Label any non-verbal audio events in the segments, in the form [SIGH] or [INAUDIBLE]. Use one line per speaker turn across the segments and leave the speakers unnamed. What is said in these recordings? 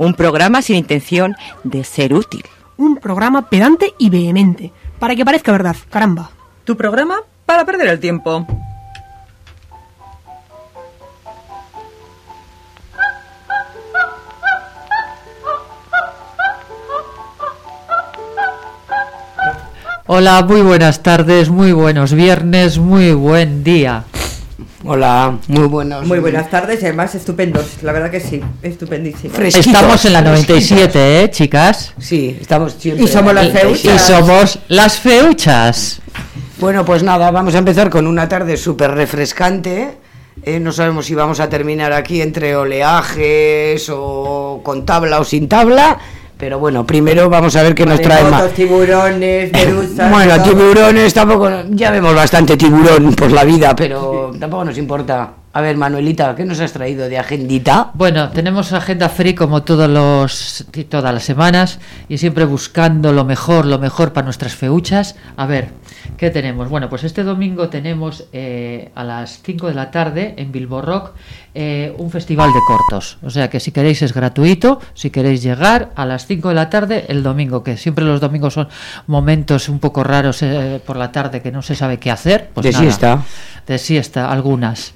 Un programa sin intención de ser útil.
Un programa pedante y vehemente, para que parezca verdad, caramba.
Tu programa para perder el tiempo.
Hola, muy buenas tardes, muy buenos viernes, muy buen día.
Hola, muy buenos.
Muy buenas tardes y además estupendos, la verdad que sí, estupendísimo.
Fresquitos,
Estamos en la
fresquitos.
97, ¿eh, chicas?
Sí, estamos siempre.
Y somos las feuchas.
Y
97.
somos las feuchas.
Bueno, pues nada, vamos a empezar con una tarde súper refrescante. Eh, no sabemos si vamos a terminar aquí entre oleajes o con tabla o sin tabla. Pero bueno, primero vamos a ver qué nos trae más.
Tiburones, medusas.
Bueno,
todo.
tiburones tampoco. Ya vemos bastante tiburón por la vida, pero tampoco nos importa. A ver, Manuelita, ¿qué nos has traído de agendita?
Bueno, tenemos agenda free como todos los, todas las semanas y siempre buscando lo mejor, lo mejor para nuestras feuchas. A ver, ¿qué tenemos? Bueno, pues este domingo tenemos eh, a las 5 de la tarde en Bilbo Rock eh, un festival de cortos. O sea que si queréis es gratuito, si queréis llegar a las 5 de la tarde el domingo, que siempre los domingos son momentos un poco raros eh, por la tarde que no se sabe qué hacer. Pues
De
nada,
siesta.
De siesta, algunas.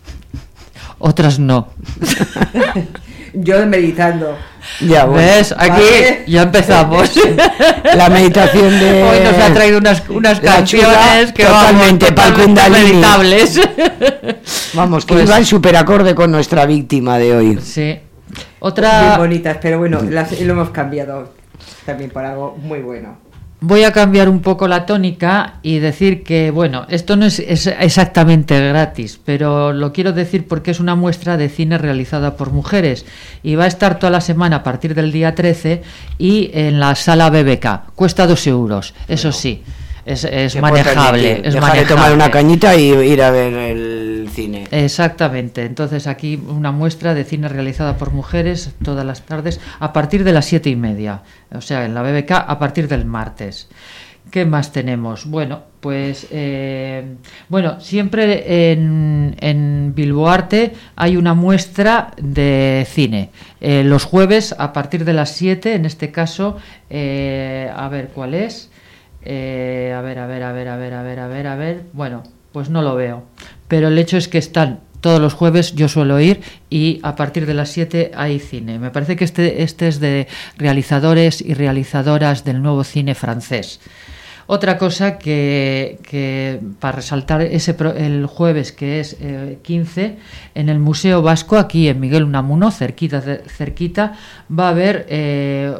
Otras no. [LAUGHS]
Yo meditando.
Ya, bueno.
¿Ves? Aquí
Vale.
ya empezamos.
La meditación de.
Hoy nos ha traído unas, unas canciones que
totalmente
vamos, meditables.
Vamos, que
Pues-
iban súper acorde con nuestra víctima de hoy.
sí.
Bien
Otra.
bonitas, pero bueno, las, lo hemos cambiado también por algo muy bueno.
Voy a cambiar un poco la tónica y decir que, bueno, esto no es, es exactamente gratis, pero lo quiero decir porque es una muestra de cine realizada por mujeres y va a estar toda la semana a partir del día 13 y en la sala BBK. Cuesta dos euros, eso sí, es, manejable. Es
dejar
manejable.
de tomar una cañita y ir a ver el cine.
Exactamente, entonces aquí una muestra de cine realizada por mujeres todas las tardes a partir de las siete y media, o sea, en la BBK a partir del martes. ¿Qué más tenemos? Bueno, pues eh, bueno, siempre en, en Bilbo Arte hay una muestra de cine. Eh, los jueves a partir de las 7, en este caso, eh, a ver cuál es. Eh, a ver, a ver, a ver, a ver, a ver, a ver, a ver. Bueno, pues no lo veo. Pero el hecho es que están todos los jueves, yo suelo ir y a partir de las 7 hay cine. Me parece que este, este es de realizadores y realizadoras del nuevo cine francés. Otra cosa que, que para resaltar ese pro- el jueves que es eh, 15 en el Museo Vasco aquí en Miguel Unamuno cerquita de- cerquita va a haber eh,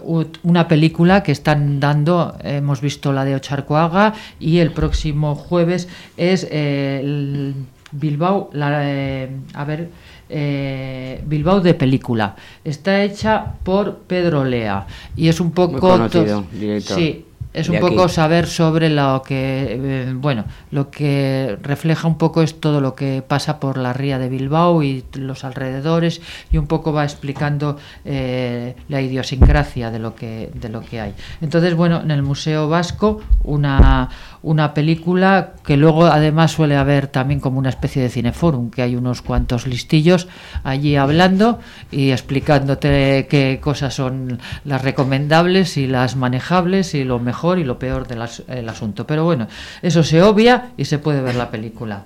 una película que están dando hemos visto la de Ocharcoaga y el próximo jueves es eh, el Bilbao la, eh, a ver eh, Bilbao de película está hecha por Pedro Lea y es un poco
conocido
to-
director.
sí es un poco
aquí.
saber sobre lo que, eh, bueno, lo que refleja un poco es todo lo que pasa por la ría de Bilbao y los alrededores y un poco va explicando eh, la idiosincrasia de lo que de lo que hay. Entonces, bueno, en el Museo Vasco una una película que luego además suele haber también como una especie de cineforum, que hay unos cuantos listillos allí hablando y explicándote qué cosas son las recomendables y las manejables y lo mejor y lo peor del as- el asunto. Pero bueno, eso se obvia y se puede ver la película.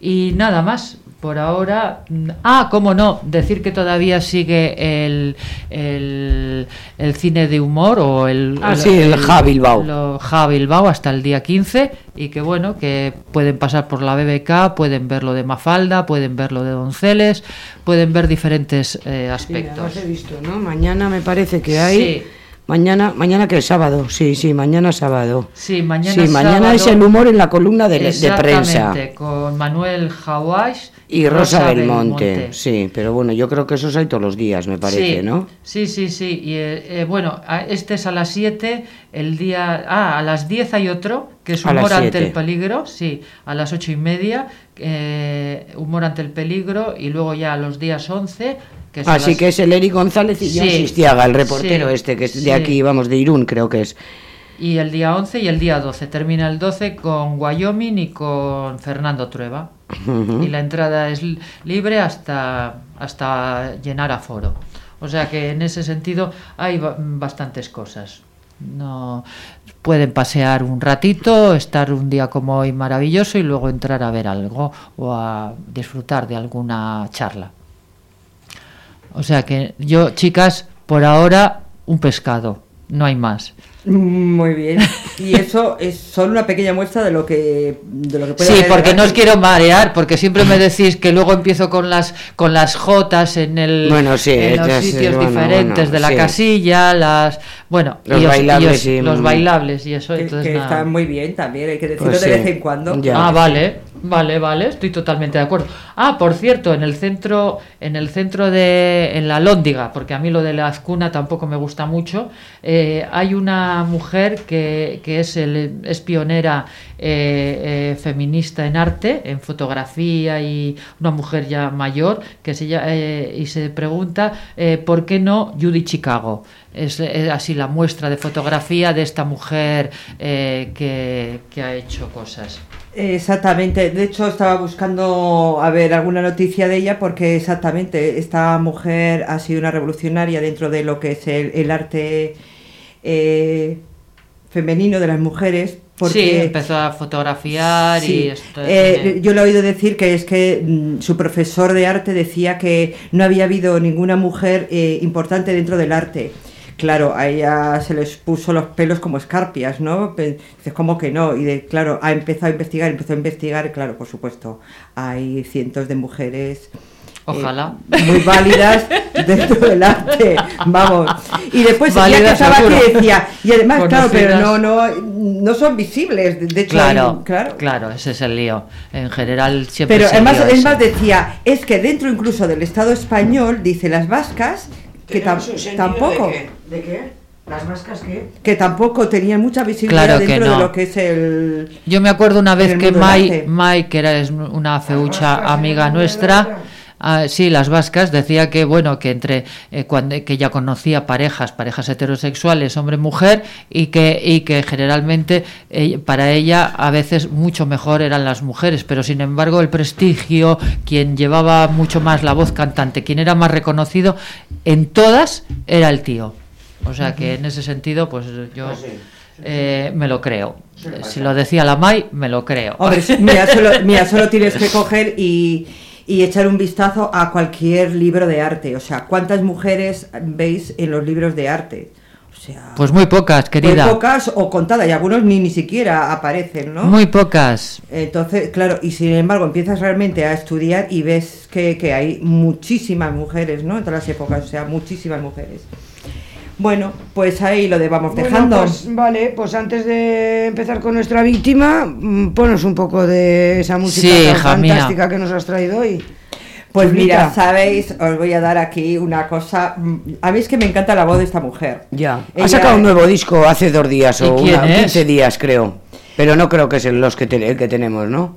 Y nada más, por ahora. Ah, cómo no, decir que todavía sigue el, el, el cine de humor o el.
Ah, sí, el Ja Bilbao.
lo- Ja Bilbao hasta el día 15 y que bueno, que pueden pasar por la BBK, pueden ver lo de Mafalda, pueden ver lo de Donceles, pueden ver diferentes eh,
Sí,
aspectos.
además he visto, ¿no? Mañana me parece que hay.
Sí.
Mañana, mañana que es sábado, sí, sí, mañana sábado.
Sí, mañana
sí, mañana
sábado-
es el humor en la columna de, de prensa.
Con Manuel Hawais
Y Rosa, Belmonte. sí, pero bueno, yo creo que esos hay todos los días, me parece,
sí,
¿no?
Sí, sí, sí. Y eh, eh, bueno, a- este es a las 7, el día. Ah, a las 10 hay otro, que es Humor ante el
7.
peligro, sí, a las ocho y media, eh, Humor ante el peligro, y luego ya a los días 11, que
Así
las-
que es el Eric González y John
Sí,
Sistiaga, el reportero
sí,
este, que es
sí.
de aquí, vamos, de Irún, creo que es.
Y el día 11 y el día 12. Termina el 12 con Wyoming y con Fernando Trueba. Y la entrada es li- libre hasta, hasta llenar aforo. O sea que en ese sentido hay ba- bastantes cosas. No pueden pasear un ratito, estar un día como hoy maravilloso y luego entrar a ver algo o a disfrutar de alguna charla. O sea que yo, chicas, por ahora un pescado, no hay más.
Muy bien. Y eso es solo una pequeña muestra de lo que, de lo que puede
Sí,
haber
porque no os quiero marear, porque siempre me decís que luego empiezo con las con las jotas en el
Bueno, sí,
en los sitios
bueno,
diferentes
bueno,
de la
sí.
casilla, las bueno,
Los
y os- y
bailables
os-
y-
los bailables y eso,
Que,
entonces
que
nada.
está muy bien también, hay que decirlo
Pues
de
sí.
vez en cuando.
Ya.
Ah, vale, vale, vale, estoy totalmente de acuerdo. Ah, por cierto, en el centro, en el centro de, en la Lóndiga, porque a mí lo de la azcuna tampoco me gusta mucho, eh, hay una mujer que, que es, el, es pionera eh, eh, feminista en arte, en fotografía y una mujer ya mayor, que se y se pregunta por qué no Judy Chicago. Es, es así la muestra de fotografía de esta mujer que, que ha hecho cosas.
Exactamente, de hecho estaba buscando a ver alguna noticia de ella porque exactamente esta mujer ha sido una revolucionaria dentro de lo que es el, el arte eh, femenino de las mujeres. Porque,
Sí, empezó a fotografiar y esto
eh, yo le he oído decir que es que mm, su profesor de arte decía que no había habido ninguna mujer eh, importante dentro del arte. Claro, a ella se les puso los pelos como escarpias, ¿no? Dices, ¿cómo que no? Y de, claro, ha empezado a investigar, empezó a investigar, y claro, por supuesto, hay cientos de mujeres
Ojalá.
eh, muy válidas [LAUGHS] dentro del arte, vamos. Y después que
Válidas,
aquí
seguro.
decía, y además, claro, pero no, no, no son visibles, de- hecho,
Claro,
hay- claro.
claro, ese es el lío. En general siempre
Pero además,
lío
es
ese.
más, decía, es que dentro incluso del Estado español, dice las vascas, que tam-
¿Tenemos un sentido
tampoco,
¿De qué? ¿De qué? ¿Las vascas qué?
que tampoco tenían mucha visibilidad
Claro que
dentro de lo que es el...
Yo me acuerdo una vez que Mai. Mai, que era una feucha amiga
del
nuestra. Ah, sí, las vascas, decía que bueno, que entre eh, cuando que ella conocía parejas, parejas heterosexuales, hombre-mujer, y que, y que generalmente eh, para ella a veces mucho mejor eran las mujeres, pero sin embargo el prestigio, quien llevaba mucho más la voz cantante, quien era más reconocido en todas era el tío. O sea que en ese sentido, pues yo
Pues sí,
eh, me lo creo. Si lo decía la Mai, me lo creo.
Hombre, mira, solo, mira, solo tienes que [LAUGHS] coger y, y echar un vistazo a cualquier libro de arte. O sea, ¿cuántas mujeres veis en los libros de arte? O sea,
Pues muy pocas,
muy
querida.
pocas o contadas, y algunos ni, ni siquiera aparecen, ¿no?
Muy pocas.
Entonces, claro, y sin embargo empiezas realmente a estudiar y ves que, que hay muchísimas mujeres, ¿no? En todas las épocas, o sea, muchísimas mujeres. Bueno, pues ahí lo de vamos
Bueno,
dejando.
pues, vale, pues antes de empezar con nuestra víctima, mm, ponos un poco de esa música
Sí,
tan
hija mía.
fantástica que nos has traído hoy.
Pues mira, sabéis, os voy a dar aquí una cosa. mm, A mí es que me encanta la voz de esta mujer.
Ya.
Ella-
Ha sacado un nuevo disco hace dos días
¿Y
o una-
es?
15 días, creo. Pero no creo que es el, los que te- el que tenemos, ¿no?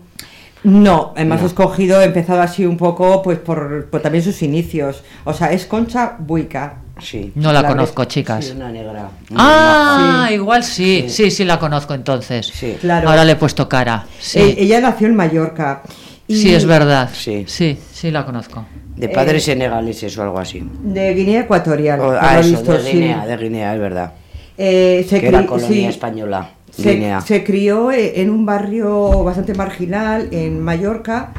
No, además
No.
he escogido, he empezado así un poco, pues por, por también sus inicios. O sea, es Concha Buica.
Sí.
No la
La
conozco, chicas.
Sí, una negra.
Ah, igual sí. sí, sí, la conozco entonces.
Sí.
Claro.
Ahora le he puesto cara. Sí,
Eh, ella nació en Mallorca. y
sí es verdad.
Sí.
sí, sí la conozco.
De padres
Eh,
senegaleses o algo así.
De Guinea Ecuatorial.
O-
por
ah, eso,
visto,
de
sí.
Guinea, de Guinea, es verdad.
Eh, se
que era colonia
sí,
española.
Se,
Guinea.
se crió eh, en un barrio bastante marginal en Mallorca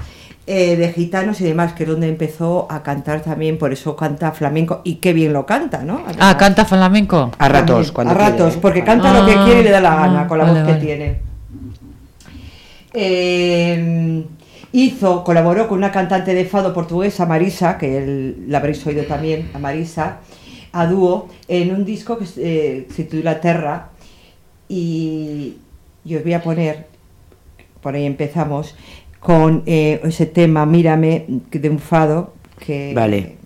eh, de gitanos y demás, que es donde empezó a cantar también, por eso canta flamenco y qué bien lo canta, ¿no?
Ah,
Además.
canta flamenco.
A ratos, cuando
a ratos,
quiere, ¿eh?
porque canta lo que
Ah,
quiere y le da la gana
ah,
con la
vale,
voz
vale.
que tiene. Eh, hizo, colaboró con una cantante de fado portuguesa, Marisa, que el- la habréis oído también, a Marisa, a dúo, en un disco que eh, se titula Terra. Y, y os voy a poner, por ahí empezamos, con eh, ese tema Mírame de un fado que,
Vale.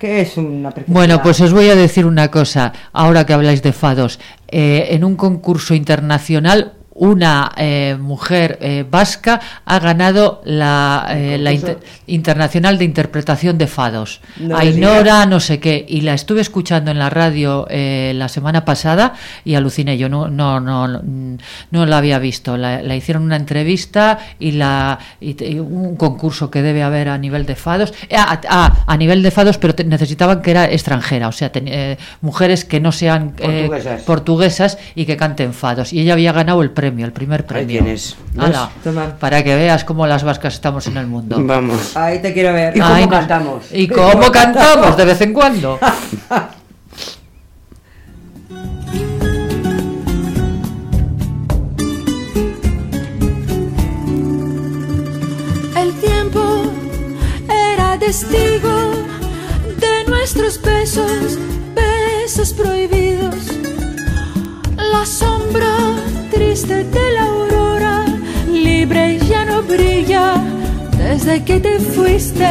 que es una.
Bueno, pues os voy a decir una cosa, ahora que habláis de fados. Eh, en un concurso internacional, una eh, mujer eh, vasca ha ganado la, eh, la inter- Internacional de Interpretación de Fados.
No
Ainora, no sé qué, y la estuve escuchando en la radio eh, la semana pasada y aluciné. Yo no, no, no, no, la había visto. La, la hicieron una entrevista y, la, y y un concurso que debe haber a nivel de fados. Ah, ah, a nivel de fados, pero te- necesitaban que era extranjera, o sea, ten- mujeres que no sean
Portuguesas.
portuguesas y que canten fados. Y ella había ganado el premio, el primer premio.
tienes. ¿Ves?
Ala, para que veas cómo las vascas estamos en el mundo.
Vamos.
Ahí te quiero ver.
¿Y cómo
Ay,
cantamos?
¿Y cómo cantamos de vez en cuando?
El tiempo era testigo de nuestros besos, besos prohibidos. La sombra triste de la aurora, libre ya no brilla desde que te fuiste.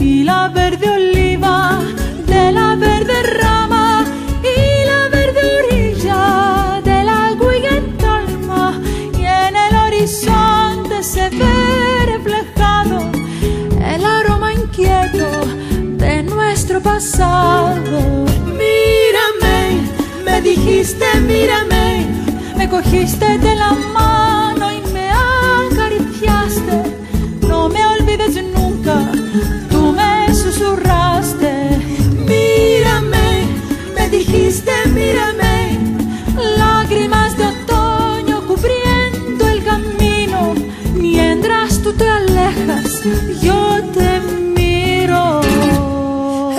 Y la verde oliva de la verde rama y la verde orilla del agua y en calma y en el horizonte se ve reflejado el aroma inquieto de nuestro pasado. Mírame, me dijiste mírame, me cogiste de la mano y me acariciaste. No me olvides nunca, tú me susurraste. Mírame, me dijiste mírame, lágrimas de otoño cubriendo el camino. Mientras tú te alejas, yo te miro.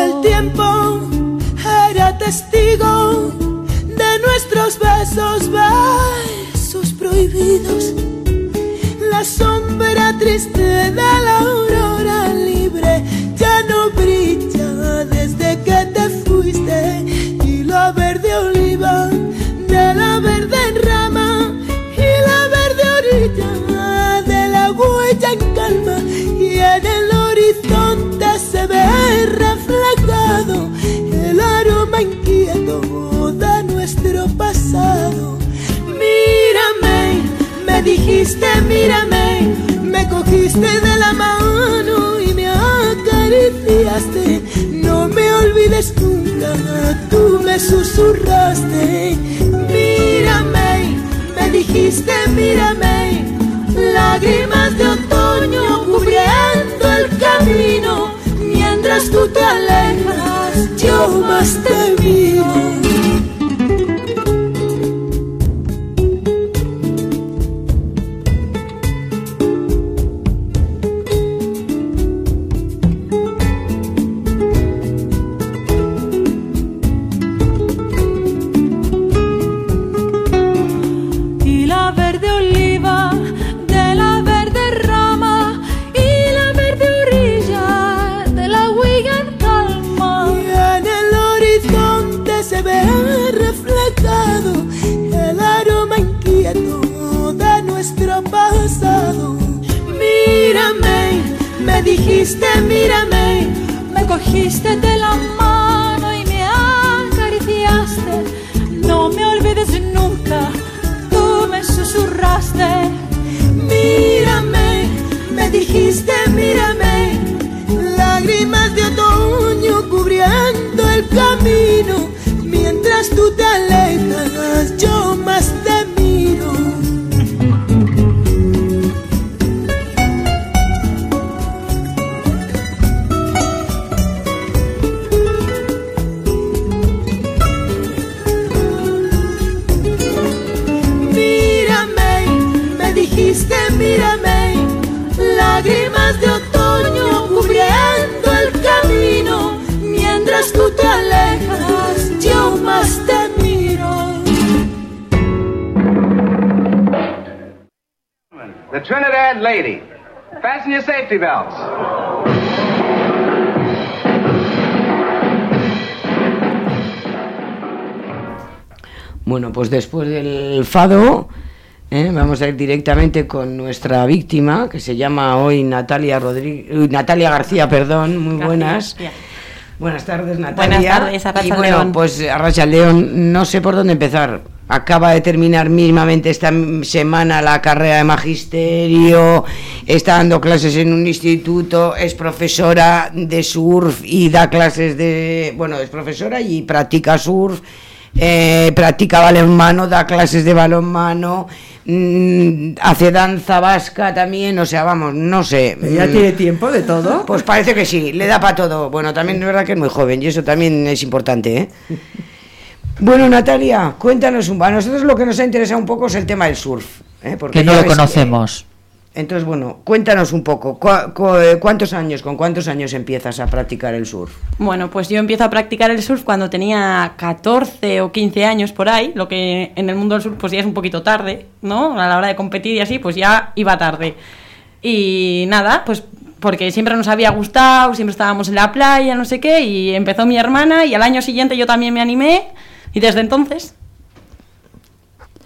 El tiempo era testigo besos, besos prohibidos. La sombra triste de la aurora dijiste mírame, me cogiste de la mano y me acariciaste. No me olvides nunca, tú me susurraste. Mírame, me dijiste mírame, lágrimas de otoño cubriendo el camino. Mientras tú te alejas, yo más te miro.
Trinidad Lady. Fasten your safety belts.
Bueno, pues después del fado, ¿eh? vamos a ir directamente con nuestra víctima, que se llama hoy Natalia Rodríguez, Natalia García, perdón, muy buenas. Buenas tardes, Natalia.
Buenas tardes, Arracha
Y bueno, pues Arracha León, no sé por dónde empezar. Acaba de terminar mismamente esta semana la carrera de magisterio, está dando clases en un instituto, es profesora de surf y da clases de... Bueno, es profesora y practica surf, eh, practica balonmano, da clases de balonmano, mm, hace danza vasca también, o sea, vamos, no sé.
¿Ya
mm,
tiene tiempo de todo?
pues parece que sí, le da para todo. Bueno, también es verdad que es muy joven y eso también es importante, ¿eh? [LAUGHS] Bueno, Natalia, cuéntanos un A nosotros lo que nos ha interesado un poco es el tema del surf. ¿eh? Porque
Que no lo conocemos.
entonces, bueno, cuéntanos un poco. ¿cu- cu- eh, ¿Cuántos años, con cuántos años empiezas a practicar el surf?
Bueno, pues yo empiezo a practicar el surf cuando tenía 14 o 15 años por ahí, lo que en el mundo del surf pues ya es un poquito tarde, ¿no? A la hora de competir y así, pues ya iba tarde. Y nada, pues porque siempre nos había gustado, siempre estábamos en la playa, no sé qué, y empezó mi hermana y al año siguiente yo también me animé y desde entonces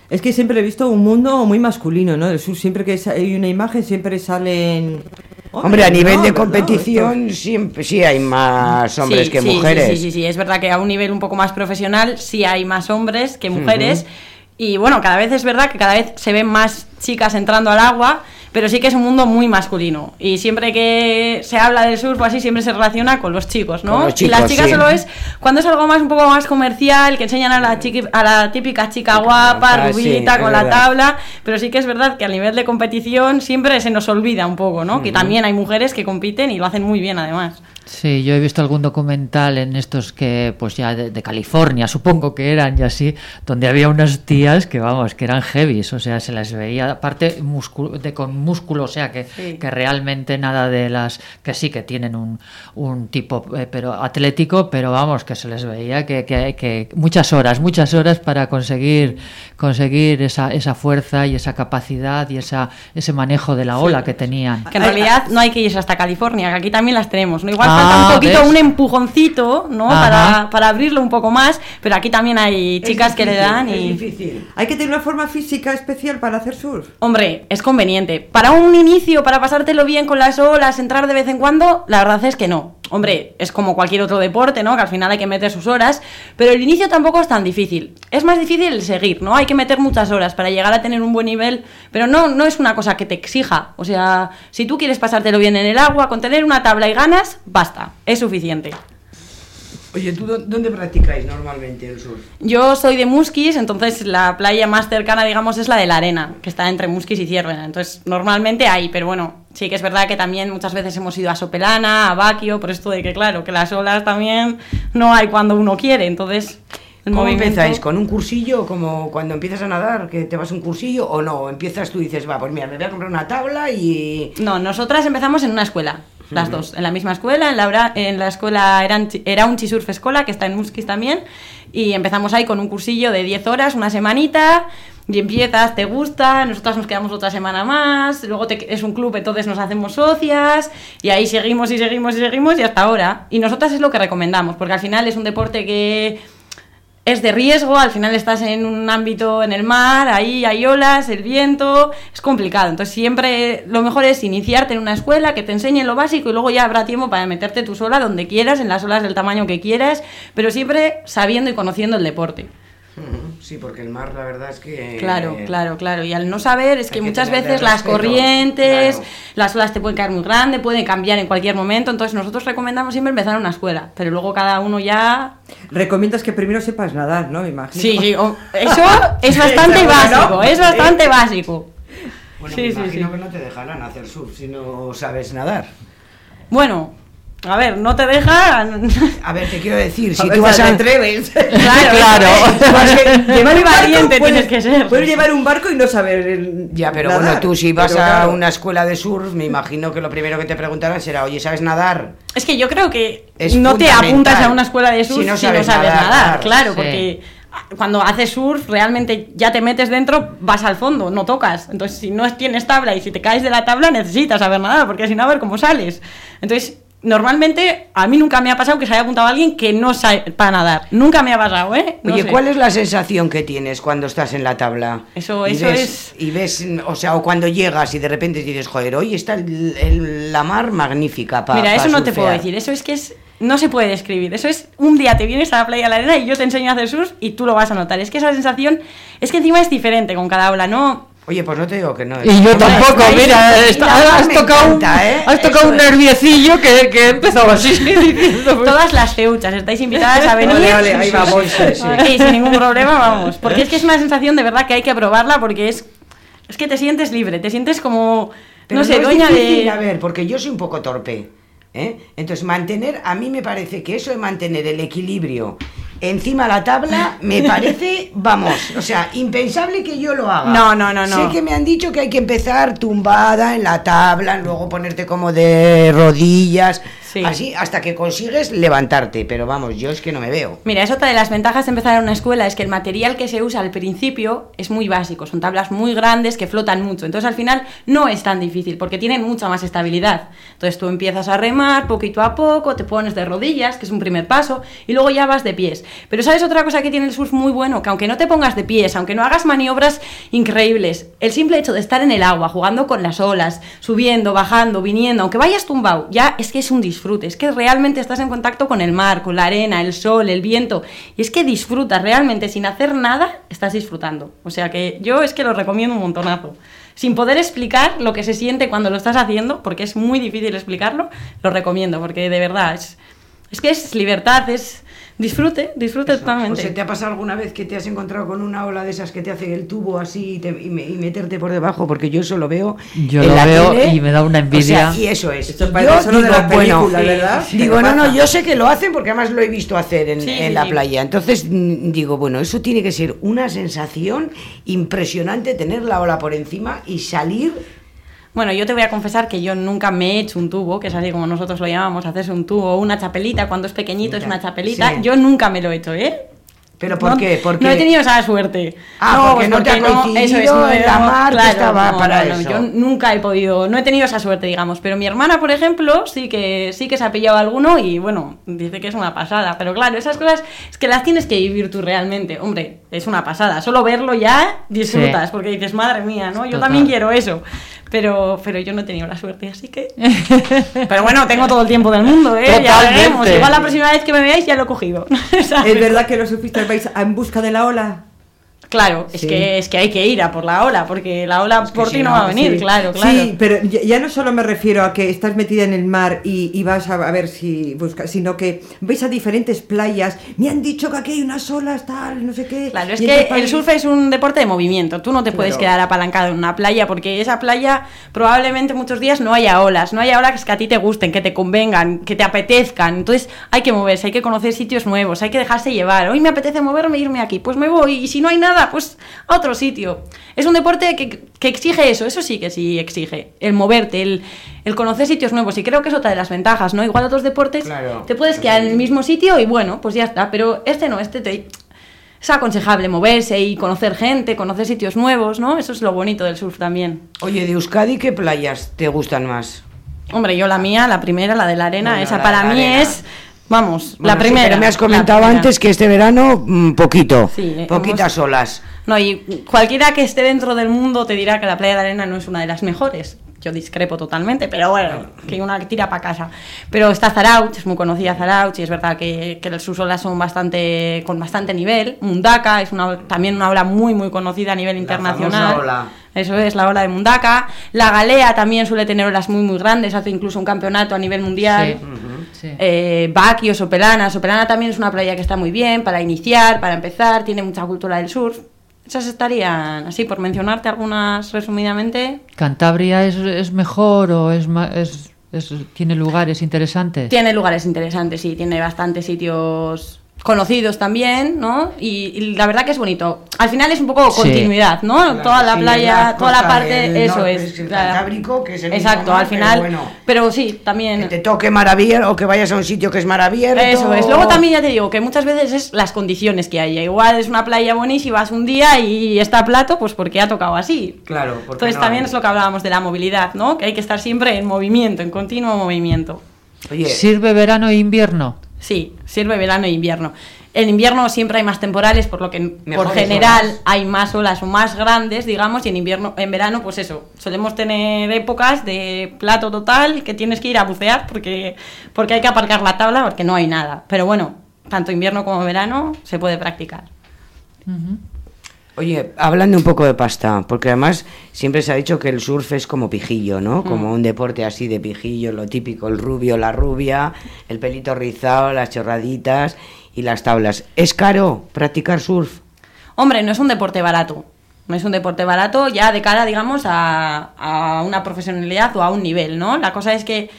Es que siempre he visto un mundo muy masculino, ¿no? Del sur, siempre que hay una imagen, siempre salen...
Hombre, a nivel
¿no?
de competición siempre sí hay más hombres
Sí,
que
sí,
mujeres.
Sí, sí, sí, sí, es verdad que a un nivel un poco más profesional sí hay más hombres que mujeres. Y bueno, cada vez es verdad que cada vez se ven más chicas entrando al agua, pero sí que es un mundo muy masculino. Y siempre que se habla del surf o así, siempre se relaciona con los chicos, ¿no?
Los
y las
chicos,
chicas
sí.
solo es cuando es algo más un poco más comercial, que enseñan a la, chiqui- a la típica chica guapa,
Ah,
rubita, con la
verdad.
tabla, pero sí que es verdad que a nivel de competición siempre se nos olvida un poco, ¿no? Que también hay mujeres que compiten y lo hacen muy bien además.
Sí, yo he visto algún documental en estos que, pues ya de, de California, supongo que eran y así, donde había unas tías que, vamos, que eran heavies, o sea, se las veía, aparte músculo, de, con músculo, o sea, que,
Sí.
que realmente nada de las, que sí que tienen un, un tipo, eh, pero atlético, pero vamos, que se les veía que, que, que muchas horas, muchas horas para conseguir, conseguir esa, esa fuerza y esa capacidad y esa, ese manejo de la ola que tenían.
Que en realidad no hay que irse hasta California, que aquí también las tenemos, ¿no? Igual
Ah,
falta un poquito,
¿ves?
un empujoncito, ¿no? Para, para abrirlo un poco más, pero aquí también hay chicas que le dan y...
difícil.
Hay que tener una forma física especial para hacer surf.
Hombre, es conveniente. Para un inicio, para pasártelo bien con las olas, entrar de vez en cuando, la verdad es que no. Hombre, es como cualquier otro deporte, ¿no? Que al final hay que meter sus horas, pero el inicio tampoco es tan difícil. Es más difícil el seguir, ¿no? Hay que meter muchas horas para llegar a tener un buen nivel, pero no, no es una cosa que te exija. O sea, si tú quieres pasártelo bien en el agua, con tener una tabla y ganas, basta, es suficiente.
Oye, ¿tú dó- dónde practicáis normalmente el surf?
Yo soy de Musquis, entonces la playa más cercana, digamos, es la de la arena, que está entre Musquis y Ciervena. Entonces, normalmente hay, pero bueno, sí que es verdad que también muchas veces hemos ido a Sopelana, a Baquio, por esto de que, claro, que las olas también no hay cuando uno quiere. Entonces, el
¿Cómo
movimiento-
empezáis? ¿Con un cursillo como cuando empiezas a nadar, que te vas a un cursillo o no? Empiezas tú y dices, va, pues mira, me voy a comprar una tabla y...
No, nosotras empezamos en una escuela, las dos, en la misma escuela, en la, en la escuela era, era un Surf Escola, que está en Musquis también, y empezamos ahí con un cursillo de 10 horas, una semanita, y empiezas, te gusta, nosotras nos quedamos otra semana más, luego te- es un club, entonces nos hacemos socias, y ahí seguimos y seguimos y seguimos, y hasta ahora. Y nosotras es lo que recomendamos, porque al final es un deporte que es de riesgo, al final estás en un ámbito en el mar, ahí hay olas, el viento, es complicado. Entonces siempre lo mejor es iniciarte en una escuela que te enseñe lo básico y luego ya habrá tiempo para meterte tú sola donde quieras, en las olas del tamaño que quieras, pero siempre sabiendo y conociendo el deporte.
Ujú, Sí, porque el mar la verdad es que...
Claro, claro, claro. Y al no saber es que muchas veces las corrientes,
claro.
las olas te pueden caer muy grande, pueden cambiar en cualquier momento. Entonces nosotros recomendamos siempre empezar en una escuela, pero luego cada uno ya...
Recomiendas que primero sepas nadar, ¿no? Me imagino.
Sí, sí, o- [LAUGHS] eso es bastante básico, es bastante básico.
Bueno,
Sí,
me
sí,
imagino
sí.
que no te dejarán hacer surf si no sabes nadar.
Bueno, a ver, no te dejan...
A ver, te quiero decir, [LAUGHS] [LAUGHS] si tú vas a...
atreves.
Claro,
Claro.
Llevar un barco,
valiente
puedes-
tienes que ser.
Puedes llevar un barco y no saber el-
Ya, pero
nadar,
bueno, tú si vas
pero
a
claro.
una escuela de surf, me imagino que lo primero que te preguntarán será, oye, ¿sabes nadar?
Es que yo creo que
Es
no te apuntas a una escuela de surf
Si
si
no sabes nadar,
nadar,
claro.
claro,
Sí.
porque cuando haces surf realmente ya te metes dentro, vas al fondo, no tocas. Entonces, si no tienes tabla y si te caes de la tabla, necesitas saber nadar, porque si no, a ver cómo sales. Entonces, normalmente a mí nunca me ha pasado que se haya apuntado a alguien que no sabe para nadar. Nunca me ha pasado, ¿eh? No
Oye,
sé.
¿cuál es la sensación que tienes cuando estás en la tabla?
Eso-
Y
eso
ves-
es-
Y ves, o sea, o cuando llegas y de repente dices, joder, hoy está el- el- la mar magnífica para
Mira, eso no te puedo decir, eso es que es no se puede describir. Eso es un día te vienes a la playa a la arena y yo te enseño a hacer surf y tú lo vas a notar. Es que esa sensación es que encima es diferente con cada ola, ¿no?
Oye, pues no te digo que no.
Y yo
Hombre,
tampoco,
ahí-
mira,
ahí
está-
la
has, tocado un,
¿eh?
has tocado
Eso
un
es.
nerviecillo que, que he empezado así [LAUGHS] diciendo, pues,
Todas las feuchas, estáis invitadas a venir.
Ole, ole, ahí vamos.
sí, sí, sí. Y sin ningún problema, vamos. Porque es que es una sensación de verdad que hay que probarla porque es, es que te sientes libre, te sientes como,
Pero
no sé,
es
dueña
difícil,
de...
A ver, porque yo soy un poco torpe. ¿eh? Entonces, mantener, a mí me parece que eso de mantener el equilibrio encima la tabla, me [LAUGHS] parece, vamos, o sea, impensable que yo lo haga.
No, no, no, no.
Sé que me han dicho que hay que empezar tumbada en la tabla, luego ponerte como de rodillas,
Sí.
así, hasta que consigues levantarte. Pero vamos, yo es que no me veo.
Mira, es otra de las ventajas de empezar en una escuela, es que el material que se usa al principio es muy básico, son tablas muy grandes que flotan mucho, entonces al final no es tan difícil porque tienen mucha más estabilidad. Entonces tú empiezas a remar poquito a poco, te pones de rodillas, que es un primer paso, y luego ya vas de pies. Pero ¿sabes otra cosa que tiene el surf muy bueno? Que aunque no te pongas de pies, aunque no hagas maniobras increíbles, el simple hecho de estar en el agua, jugando con las olas, subiendo, bajando, viniendo, aunque vayas tumbado, ya es que es un disfrute, es que realmente estás en contacto con el mar, con la arena, el sol, el viento, y es que disfrutas realmente sin hacer nada, estás disfrutando. O sea que yo es que lo recomiendo un montonazo. Sin poder explicar lo que se siente cuando lo estás haciendo, porque es muy difícil explicarlo, lo recomiendo, porque de verdad es, es que es libertad, es disfrute, disfrute
¿O
totalmente.
se te ha pasado alguna vez que te has encontrado con una ola de esas que te hace el tubo así y, te- y me- y meterte por debajo? Porque yo eso lo veo.
Yo
en
lo
la
veo
tele.
y me da una envidia.
O sea, y eso es.
Esto parece
yo
solo de
digo,
la película,
bueno,
¿verdad?
sí, Digo, no, no, yo sé que lo hacen porque además lo he visto hacer en,
Sí,
en
sí,
la
sí.
playa. Entonces mm, digo, bueno, eso tiene que ser una sensación impresionante tener la ola por encima y salir.
Bueno, yo te voy a confesar que yo nunca me he hecho un tubo, que es así como nosotros lo llamamos, hacerse un tubo, una chapelita, cuando es pequeñito es una chapelita.
Sí.
Yo nunca me lo he hecho, ¿eh?
¿Pero por
no,
qué? Porque-
No he tenido esa suerte.
Ah, porque no te ha
eso
coincidido en la mar que estaba para eso.
Yo nunca he podido, no he tenido esa suerte, digamos. Pero mi hermana, por ejemplo, sí que sí que se ha pillado alguno y bueno, dice que es una pasada. Pero claro, esas cosas es que las tienes que vivir tú realmente. Hombre, es una pasada. Solo verlo ya disfrutas,
Sí.
porque dices, madre mía, ¿no? Yo
Total.
también quiero eso. Pero, pero yo no he tenido la suerte, así que. [LAUGHS] Pero bueno, tengo todo el tiempo del mundo, ¿eh? Ya
Totalmente.
veremos. Igual la próxima vez que me veáis ya lo he cogido. [LAUGHS] ¿sabes?
¿Es verdad que los surfistas vais en busca de la ola?
Claro, es,
Sí.
que, es que hay que ir a por la ola, porque la ola
que
por ti no,
no,
va a venir,
Sí.
claro, claro.
Sí, pero ya, no solo me refiero a que estás metida en el mar y, y vas a, a ver si buscas, sino que vais a diferentes playas. Me han dicho que aquí hay unas olas, tal, no sé qué.
Claro, es que el surf es un deporte de movimiento. Tú no te puedes
Claro.
quedar apalancado en una playa porque esa playa probablemente muchos días no haya olas, no haya olas que a ti te gusten, que te convengan, que te apetezcan. Entonces hay que moverse, hay que conocer sitios nuevos, hay que dejarse llevar. Hoy me apetece moverme, irme aquí, pues me voy. Y si no hay nada, pues a otro sitio. Es un deporte que, que exige eso, eso sí que sí exige. El moverte, el, el conocer sitios nuevos. Y creo que es otra de las ventajas, ¿no? Igual otros deportes
Claro.
te puedes quedar en el mismo sitio y bueno, pues ya está. Pero este no, este te, es aconsejable moverse y conocer gente, conocer sitios nuevos, ¿no? Eso es lo bonito del surf también.
Oye, de Euskadi, ¿qué playas te gustan más?
Hombre, yo la mía, la primera, la de la arena,
Bueno,
esa
la
para mí
arena.
es Vamos,
Bueno,
la
sí,
primera.
pero me has comentado antes que este verano, mm, poquito.
Sí,
poquitas
hemos-
olas.
No, y cualquiera que esté dentro del mundo te dirá que la playa de arena no es una de las mejores. Yo discrepo totalmente, pero bueno, que una que tira para casa. Pero está Zarauch, es muy conocida Zarauch, y es verdad que, que sus olas son bastante con bastante nivel. Mundaka es una, también una ola muy, muy conocida a nivel internacional.
ola.
Eso es, la ola de Mundaka. La Galea también suele tener olas muy, muy grandes, hace incluso un campeonato a nivel mundial.
Sí, sí.
Eh, Baquio, Sopelana. Sopelana también es una playa que está muy bien para iniciar, para empezar, tiene mucha cultura del surf. Esas estarían así, por mencionarte algunas resumidamente.
¿Cantabria es, es mejor o es, es, es- tiene lugares interesantes?
Tiene lugares interesantes, sí, tiene bastantes sitios conocidos también, ¿no? Y, y la verdad que es bonito. Al final es un poco
Sí.
continuidad, ¿no?
Claro,
toda la
sí,
playa,
la
toda la parte,
del
eso
norte
es.
es el
claro.
Cantábrico, que es el
Exacto,
mar,
al
pero
final.
bueno.
Pero sí, también.
Que te toque mar abierto o que vayas a un sitio que es mar abierto.
Eso es. Luego también ya te digo que muchas veces es las condiciones que haya. Igual es una playa buenísima, vas un día y está plato, pues porque ha tocado así.
Claro, porque
Entonces
no
también es lo que hablábamos de la movilidad, ¿no? Que hay que estar siempre en movimiento, en continuo movimiento.
Oye,
¿Sirve verano e invierno?
Sí, sirve verano e invierno. En invierno siempre hay más temporales, por lo que por
Mejores
general
olas.
hay más olas o más grandes, digamos, y en invierno, en verano, pues eso, solemos tener épocas de plato total que tienes que ir a bucear porque, porque hay que aparcar la tabla porque no hay nada. Pero bueno, tanto invierno como verano se puede practicar.
Oye, hablando un poco de pasta, porque además siempre se ha dicho que el surf es como pijillo, ¿no?
Mm.
Como un deporte así de pijillo, lo típico, el rubio, la rubia, el pelito rizado, las chorraditas y las tablas. ¿Es caro practicar surf?
Hombre, no es un deporte barato. No es un deporte barato ya de cara, digamos, a, a una profesionalidad o a un nivel, ¿no? La cosa es que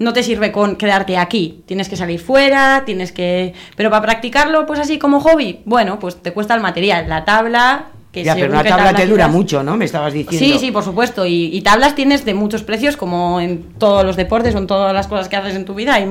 no te sirve con quedarte aquí. Tienes que salir fuera, tienes que... Pero para practicarlo, pues así como hobby, bueno, pues te cuesta el material, la tabla... Que
ya, pero una tabla te dura mucho, ¿no? Me estabas diciendo.
Sí, sí, por supuesto. Y, y tablas tienes de muchos precios, como en todos los deportes o en todas las cosas que haces en tu vida. Hay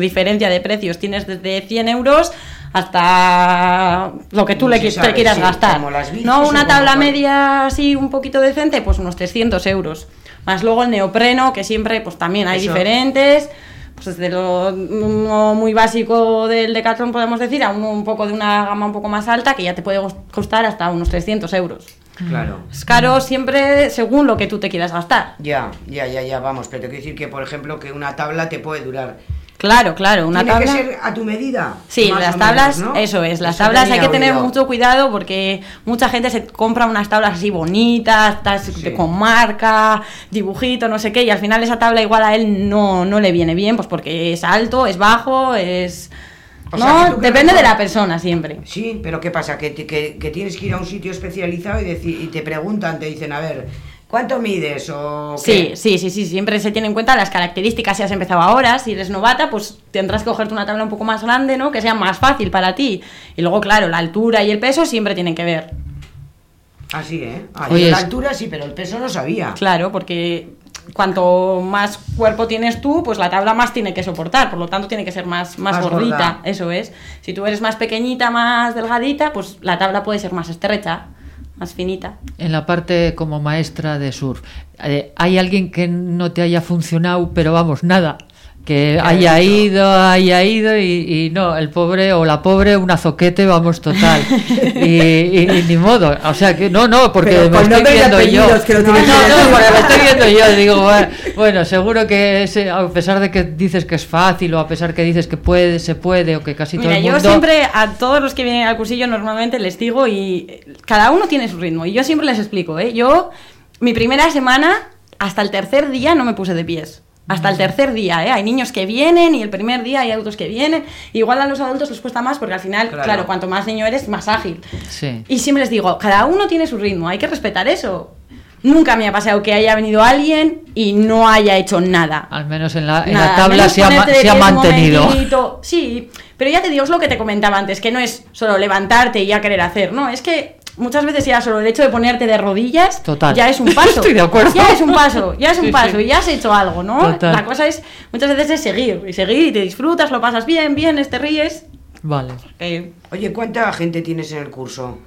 diferencia de precios. Tienes desde 100 euros hasta lo que tú
No
le
se
qui-
sabe,
te quieras
sí,
gastar.
como las bicis
no, una tabla media así un poquito decente, pues unos 300 euros. Más luego el neopreno, que siempre pues también hay
Eso.
diferentes. Pues desde lo uno muy básico del Decathlon podemos decir a uno un poco de una gama un poco más alta que ya te puede costar hasta unos 300 euros.
Claro.
Es caro siempre según lo que tú te quieras gastar.
Ya, ya, ya, ya, vamos. Pero te quiero decir que, por ejemplo, que una tabla te puede durar.
Claro, claro, una
Tiene
tabla.
que ser a tu medida.
Sí, las tablas,
menos, ¿no?
eso es, las
Eso
tablas hay que tener mucho cuidado porque mucha gente se compra unas tablas así bonitas, tas-
Sí.
con marca, dibujito, no sé qué, y al final esa tabla igual a él no, no le viene bien, pues porque es alto, es bajo, es...
O
no, depende de la persona siempre.
Sí, pero ¿qué pasa? Que, que, que tienes que ir a un sitio especializado y, decir, y te preguntan, te dicen, a ver, ¿cuánto mides? O
Sí,
qué?
sí, sí, sí, siempre se tiene en cuenta las características si has empezado ahora, si eres novata, pues tendrás que cogerte una tabla un poco más grande, ¿no? Que sea más fácil para ti. Y luego, claro, la altura y el peso siempre tienen que ver.
Así, ¿eh? Ah,
Oye,
la altura sí, pero el peso no sabía.
Claro, porque cuanto más cuerpo tienes tú, pues la tabla más tiene que soportar, por lo tanto tiene que ser más, más,
Más
gordita,
gorda.
eso es. Si tú eres más pequeñita, más delgadita, pues la tabla puede ser más estrecha, más finita.
En la parte como maestra de surf, eh, ¿hay alguien que no te haya funcionado, pero vamos, nada? Que haya ido, haya ido y, y no, el pobre o la pobre, un azoquete, vamos, total. [LAUGHS] y, y- y ni modo, o sea que no, no, porque
Pero
me estoy viendo yo.
que
no, no,
que
no, porque me estoy viendo yo, [LAUGHS] digo, bueno, bueno, seguro que ese- a pesar de que dices que es fácil o a pesar que dices que puede, se puede o que casi todo
Mira,
el
yo
mundo...
siempre a todos los que vienen al cursillo normalmente les digo y eh, cada uno tiene su ritmo y yo siempre les explico, ¿eh? Yo mi primera semana hasta el tercer día no me puse de pies. Hasta el tercer día, ¿eh? Hay niños que vienen y el primer día hay otros que vienen. Igual a los adultos les cuesta más porque al final,
Claro.
claro, cuanto más niño eres, más ágil.
Sí.
Y siempre les digo, cada uno tiene su ritmo, hay que respetar eso. Nunca me ha pasado que haya venido alguien y no haya hecho nada.
Al menos en la, en
Nada,
la
al
tabla se ha, se ha mantenido.
Sí, pero ya te digo, es lo que te comentaba antes, que no es solo levantarte y ya querer hacer, no, es que muchas veces ya solo el hecho de ponerte de rodillas
Total.
ya es un [LAUGHS] paso.
Estoy de acuerdo.
Ya es un paso, ya es un
Sí,
paso
sí.
y ya has hecho algo, ¿no?
Total.
La cosa es, muchas veces es seguir, y seguir y te disfrutas, lo pasas bien, bien, te ríes.
Vale.
eh,
Oye, ¿cuánta gente tienes en el curso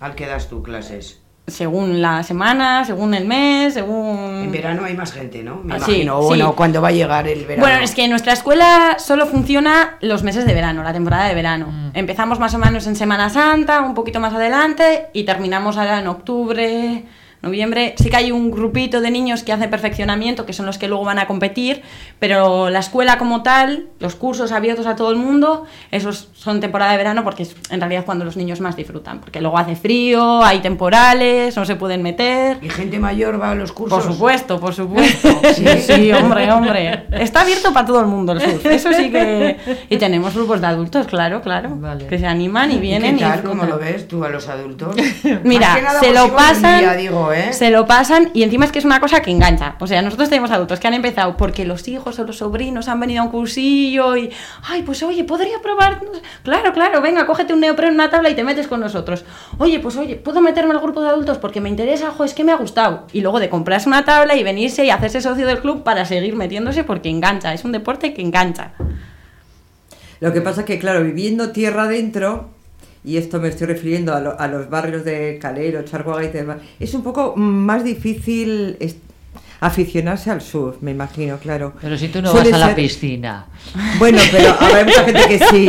al que das tú clases?
Según la semana, según el mes, según...
En verano hay más gente, ¿no? Me
Ah, sí,
imagino.
sí.
Bueno, cuando va a llegar el verano.
Bueno, es que nuestra escuela solo funciona los meses de verano, la temporada de verano. Empezamos más o menos en Semana Santa, un poquito más adelante, y terminamos ahora en octubre, noviembre. Sí que hay un grupito de niños que hacen perfeccionamiento, que son los que luego van a competir, pero la escuela como tal, los cursos abiertos a todo el mundo, esos son temporada de verano porque es en realidad cuando los niños más disfrutan, porque luego hace frío, hay temporales, no se pueden meter.
¿Y gente mayor va a los cursos?
Por supuesto, por supuesto. [LAUGHS] Sí, sí, hombre, hombre. Está abierto para todo el mundo el surf. Eso sí que. Y tenemos grupos de adultos, claro, claro. Que se animan y
¿Y
vienen.
qué tal?
disfrutan.
¿Cómo lo ves tú a los adultos? [LAUGHS]
Mira, se lo pasan.
día, digo, ¿eh?
Se lo pasan y encima es que es una cosa que engancha. O sea, nosotros tenemos adultos que han empezado porque los hijos o los sobrinos han venido a un cursillo y. Ay, pues oye, podría probar. Claro, claro, venga, cógete un neopreno, una tabla y te metes con nosotros. Oye, pues oye, ¿puedo meterme al grupo de adultos porque me interesa? Jo, es que me ha gustado. Y luego de comprarse una tabla y venirse y hacerse socio del club para seguir metiéndose porque engancha. Es un deporte que engancha.
Lo que pasa es que, claro, viviendo tierra adentro, y esto me estoy refiriendo a, lo- a los barrios de Calero, Charguaga y demás, es un poco más difícil aficionarse al surf, me imagino, claro.
Pero si tú no
Suele
vas a la
ser-
piscina.
Bueno, pero [LAUGHS] habrá mucha gente que sí.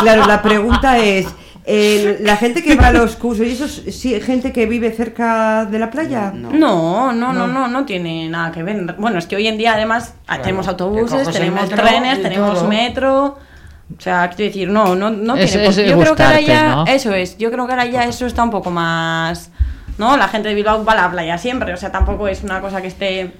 Claro, la pregunta es, el- ¿la gente que va a los cursos, y eso es sí, gente que vive cerca de la playa?
No, no, no, no, no, tiene nada que ver. Bueno, es que hoy en día además
Claro,
tenemos autobuses, tenemos
metro
trenes, tenemos
todo.
metro. O sea, quiero decir, no, no, no
Es-
tiene.
es
yo creo que ahora ya,
¿no?
eso es, yo creo que ahora ya eso está un poco más, ¿no? La gente de Bilbao va a la playa siempre, o sea, tampoco es una cosa que esté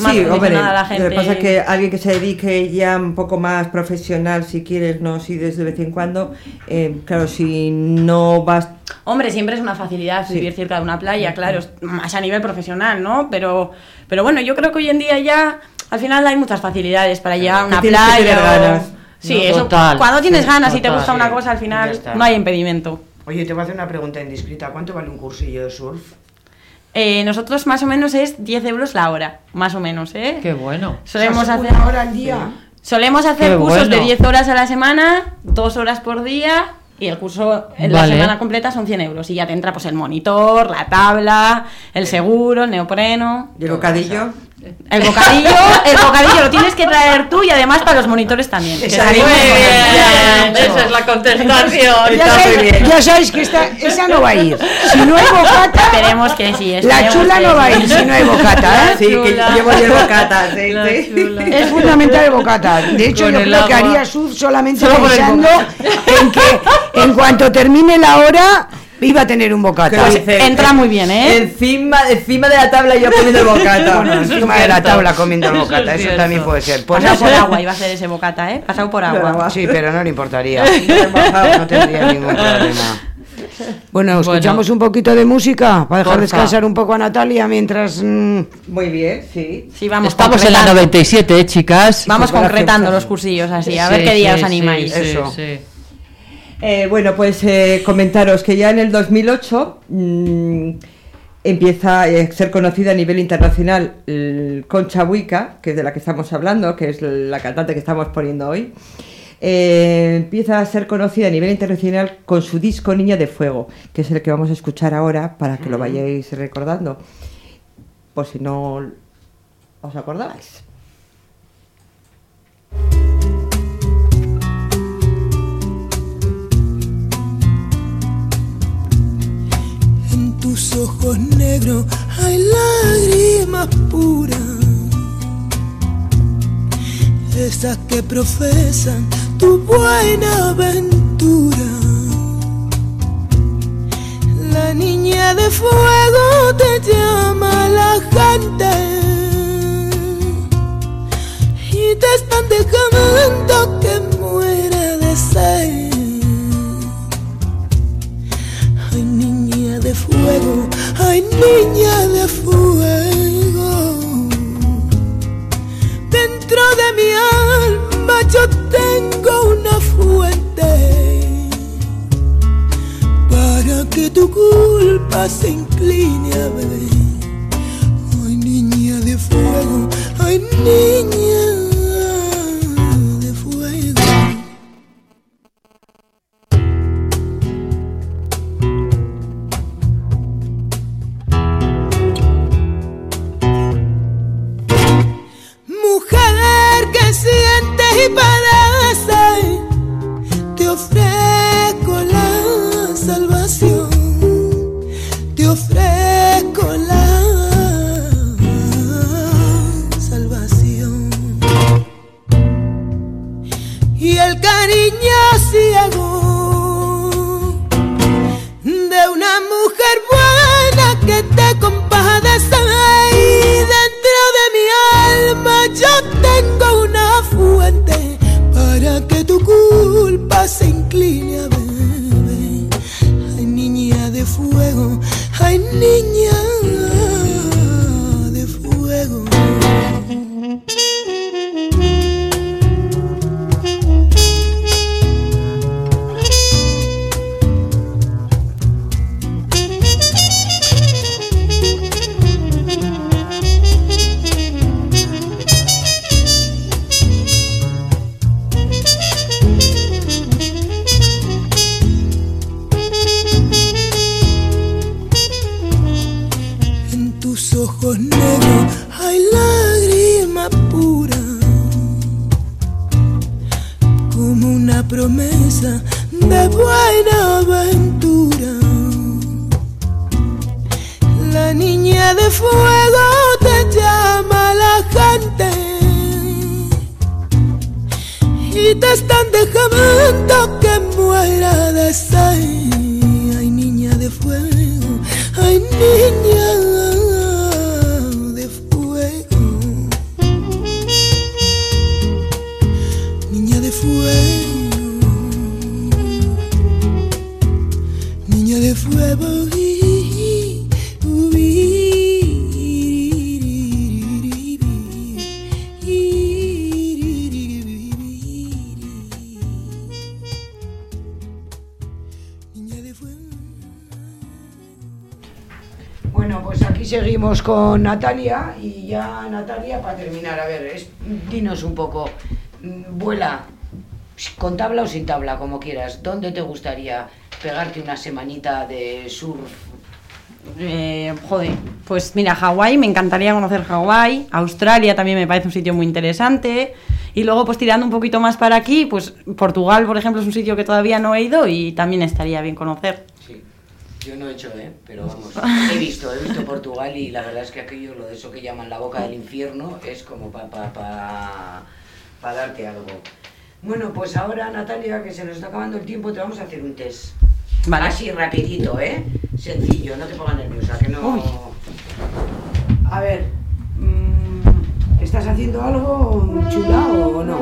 más
Sí, hombre,
a la gente.
lo que pasa es que alguien que se dedique ya un poco más profesional, si quieres, no si desde vez en cuando, eh, claro, si no vas...
Hombre, siempre es una facilidad vivir cerca de una playa, claro, es más a nivel profesional, ¿no? Pero, pero bueno, yo creo que hoy en día ya, al final hay muchas facilidades para llegar a una playa. Sí,
No,
eso,
total,
cuando tienes
sí,
ganas y te gusta una cosa, al final no hay impedimento.
Oye, te voy a hacer una pregunta indiscreta. ¿Cuánto vale un cursillo de surf?
Eh, nosotros más o menos es 10 euros la hora, más o menos, ¿eh?
Qué bueno.
Solemos
O sea,
hacer...
una hora al día.
Solemos hacer
Qué
cursos de
bueno.
10 horas a la semana, 2 horas por día, y el curso en la semana completa son 100 euros. Y ya te entra pues el monitor, la tabla, el seguro, el neopreno.
¿Y el bocadillo?
El bocadillo, el bocadillo lo tienes que traer tú y además para los monitores también. que
Muy bien,
esa es la contestación.
Ya sabéis, ya sabéis que esta, esa no va a ir. Si no hay bocata,
Esperemos que sí.
la chula no va a ir si no hay bocata, ¿eh?
Sí, que llevo el bocata, sí, sí.
Es fundamental el bocata. De hecho,
Con
yo creo que haría surf solamente
Solo
pensando en que en cuanto termine la hora iba a tener un bocata.
Dice,
Entra muy bien, ¿eh?
Encima, encima de la tabla yo comiendo el bocata.
Bueno, encima de la tabla comiendo el bocata, eso también puede ser. Pues
Pasado por
eso-
agua iba a hacer ese bocata, ¿eh? Pasado por agua.
Sí, pero no le importaría. No tendría ningún problema. Bueno, escuchamos un poquito de música para dejar
Porfa.
descansar un poco a Natalia mientras. mm,
Muy bien, sí.
Sí, vamos
Estamos en la
concretando.
97, ¿eh, chicas?
Vamos concretando los cursillos así, a
Sí,
ver qué día
sí,
os animáis.
sí,
Eso.
Eh, bueno, pues eh, comentaros que ya en el 2008 mm, empieza a ser conocida a nivel internacional el Concha que es de la que estamos hablando, que es la cantante que estamos poniendo hoy. Eh, empieza a ser conocida a nivel internacional con su disco Niña de Fuego, que es el que vamos a escuchar ahora para que lo vayáis recordando, por si no os acordabais.
Tus ojos negros hay lágrimas puras, esas que profesan tu buena aventura. La niña de fuego te llama la gente y te están dejando que muera de sed. De fuego, ay, niña de fuego. Dentro de mi alma yo tengo una fuente para que tu culpa se incline a ver. Ay, niña de fuego, ay, niña y el cariño ciego de una mujer buena que te compadece y dentro de mi alma yo tengo una fuente para que tu culpa se incline a beber. Ay niña de fuego, ay niña De
con Natalia y ya Natalia para terminar, a ver, es- dinos un poco, mm, vuela, con tabla o sin tabla, como quieras, ¿dónde te gustaría pegarte una semanita de surf?
Eh, joder, pues mira, Hawái, me encantaría conocer Hawái, Australia también me parece un sitio muy interesante, y luego pues tirando un poquito más para aquí, pues Portugal, por ejemplo, es un sitio que todavía no he ido y también estaría bien conocer.
Yo no he hecho, ¿eh? Pero vamos, he visto, he visto Portugal y la verdad es que aquello, lo de eso que llaman la boca del infierno, es como para pa, pa, pa darte algo. Bueno, pues ahora Natalia, que se nos está acabando el tiempo, te vamos a hacer un test.
Vale.
Así rapidito, ¿eh? Sencillo, no te pongas nerviosa, que no... A ver, mm, ¿estás haciendo algo chula o no?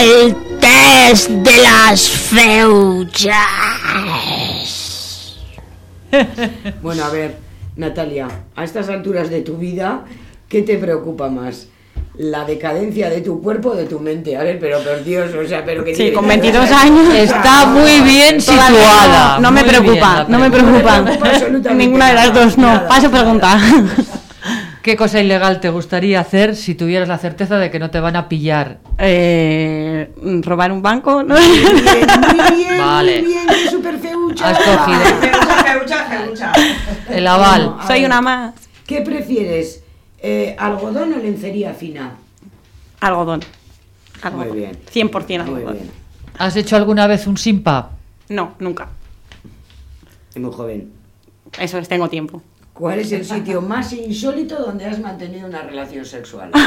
El test de las feuchas. [LAUGHS]
Bueno, a ver, Natalia, a estas alturas de tu vida, ¿qué te preocupa más? ¿La decadencia de tu cuerpo o de tu mente? A ver, pero por Dios, o sea, pero que
Sí, con
que-
22 años.
Está muy bien situada.
No, me preocupa, no me preocupa.
No me preocupa absolutamente
Ninguna de las dos, no.
nada.
Paso pregunta. [LAUGHS]
¿Qué cosa ilegal te gustaría hacer si tuvieras la certeza de que no te van a pillar?
Eh, robar un banco, ¿no?
Muy bien, muy bien, [LAUGHS]
Vale.
muy bien, qué súper feucha.
Has cogido [LAUGHS]
Feucha, feucha, feucha.
el aval.
Bueno,
Soy
ver,
una más.
¿Qué prefieres? Eh, ¿Algodón o lencería fina?
Algodón. Algodón.
Muy bien.
100%
Muy
algodón.
bien.
¿Has hecho alguna vez un simpa?
No, nunca.
Es muy joven.
Eso es, tengo tiempo.
¿Cuál es el sitio más insólito donde has mantenido una relación sexual? [LAUGHS]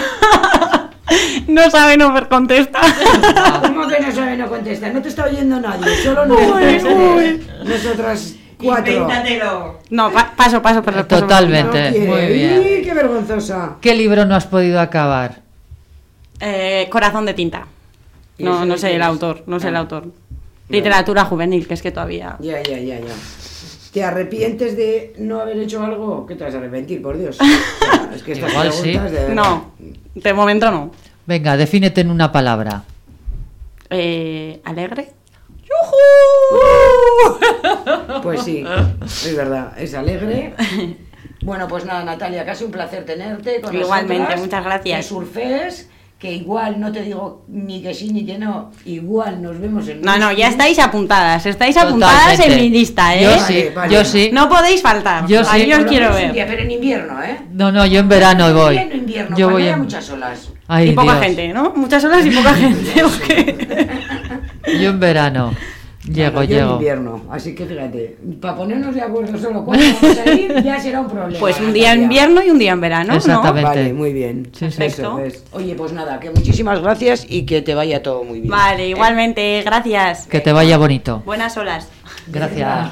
No sabe, no contesta. [LAUGHS]
¿Cómo que no sabe, no contesta? No te está oyendo nadie, solo nosotras tres. Nosotras cuatro.
Invéntatelo.
No, pa- paso, paso, pero paso.
Totalmente,
No
muy bien.
¡Ih, qué vergonzosa!
¿Qué libro no has podido acabar?
Eh, corazón de tinta.
¿Y
No, no sé el autor, no sé el
Ah.
autor. Literatura juvenil, que es que todavía.
Ya, ya, ya, ya. ¿Te arrepientes de no haber hecho algo? ¿Qué te vas a arrepentir, por Dios? [LAUGHS] O sea, es que estas
Igual sí.
de.
No, de momento no.
Venga, defínete en una palabra.
Eh, ¿Alegre?
Pues sí, es verdad, es alegre. [LAUGHS] Bueno, pues nada, Natalia, casi un placer tenerte con
Igualmente,
nosotras,
muchas gracias.
Que surfees, que igual no te digo ni que sí ni que no, igual nos vemos en
No, no, ya estáis apuntadas. Estáis apuntadas
Totalmente.
en mi lista, ¿eh?
Yo
Vale,
sí,
vale.
yo sí.
No podéis faltar.
Yo
Ahí
sí.
os quiero ver.
día, pero en invierno, ¿eh?
No, no, yo en verano voy.
En invierno,
Yo voy en...
muchas olas.
Ay,
y poca
Dios.
gente, ¿no? Muchas horas y [LAUGHS] poca gente. [LAUGHS] [LAUGHS]
Yo en verano. Llego,
Bueno,
llego.
invierno, así que fíjate, para ponernos de acuerdo solo cuándo vamos a ir, [LAUGHS] ya será un problema.
Pues un día en invierno y un día en verano,
Exactamente.
Vale, muy bien.
Sí, sí.
Eso es. Oye, pues nada, que muchísimas gracias y que te vaya todo muy
¿no?
bien.
Vale, igualmente, gracias.
Que te vaya bonito.
Buenas olas.
Gracias.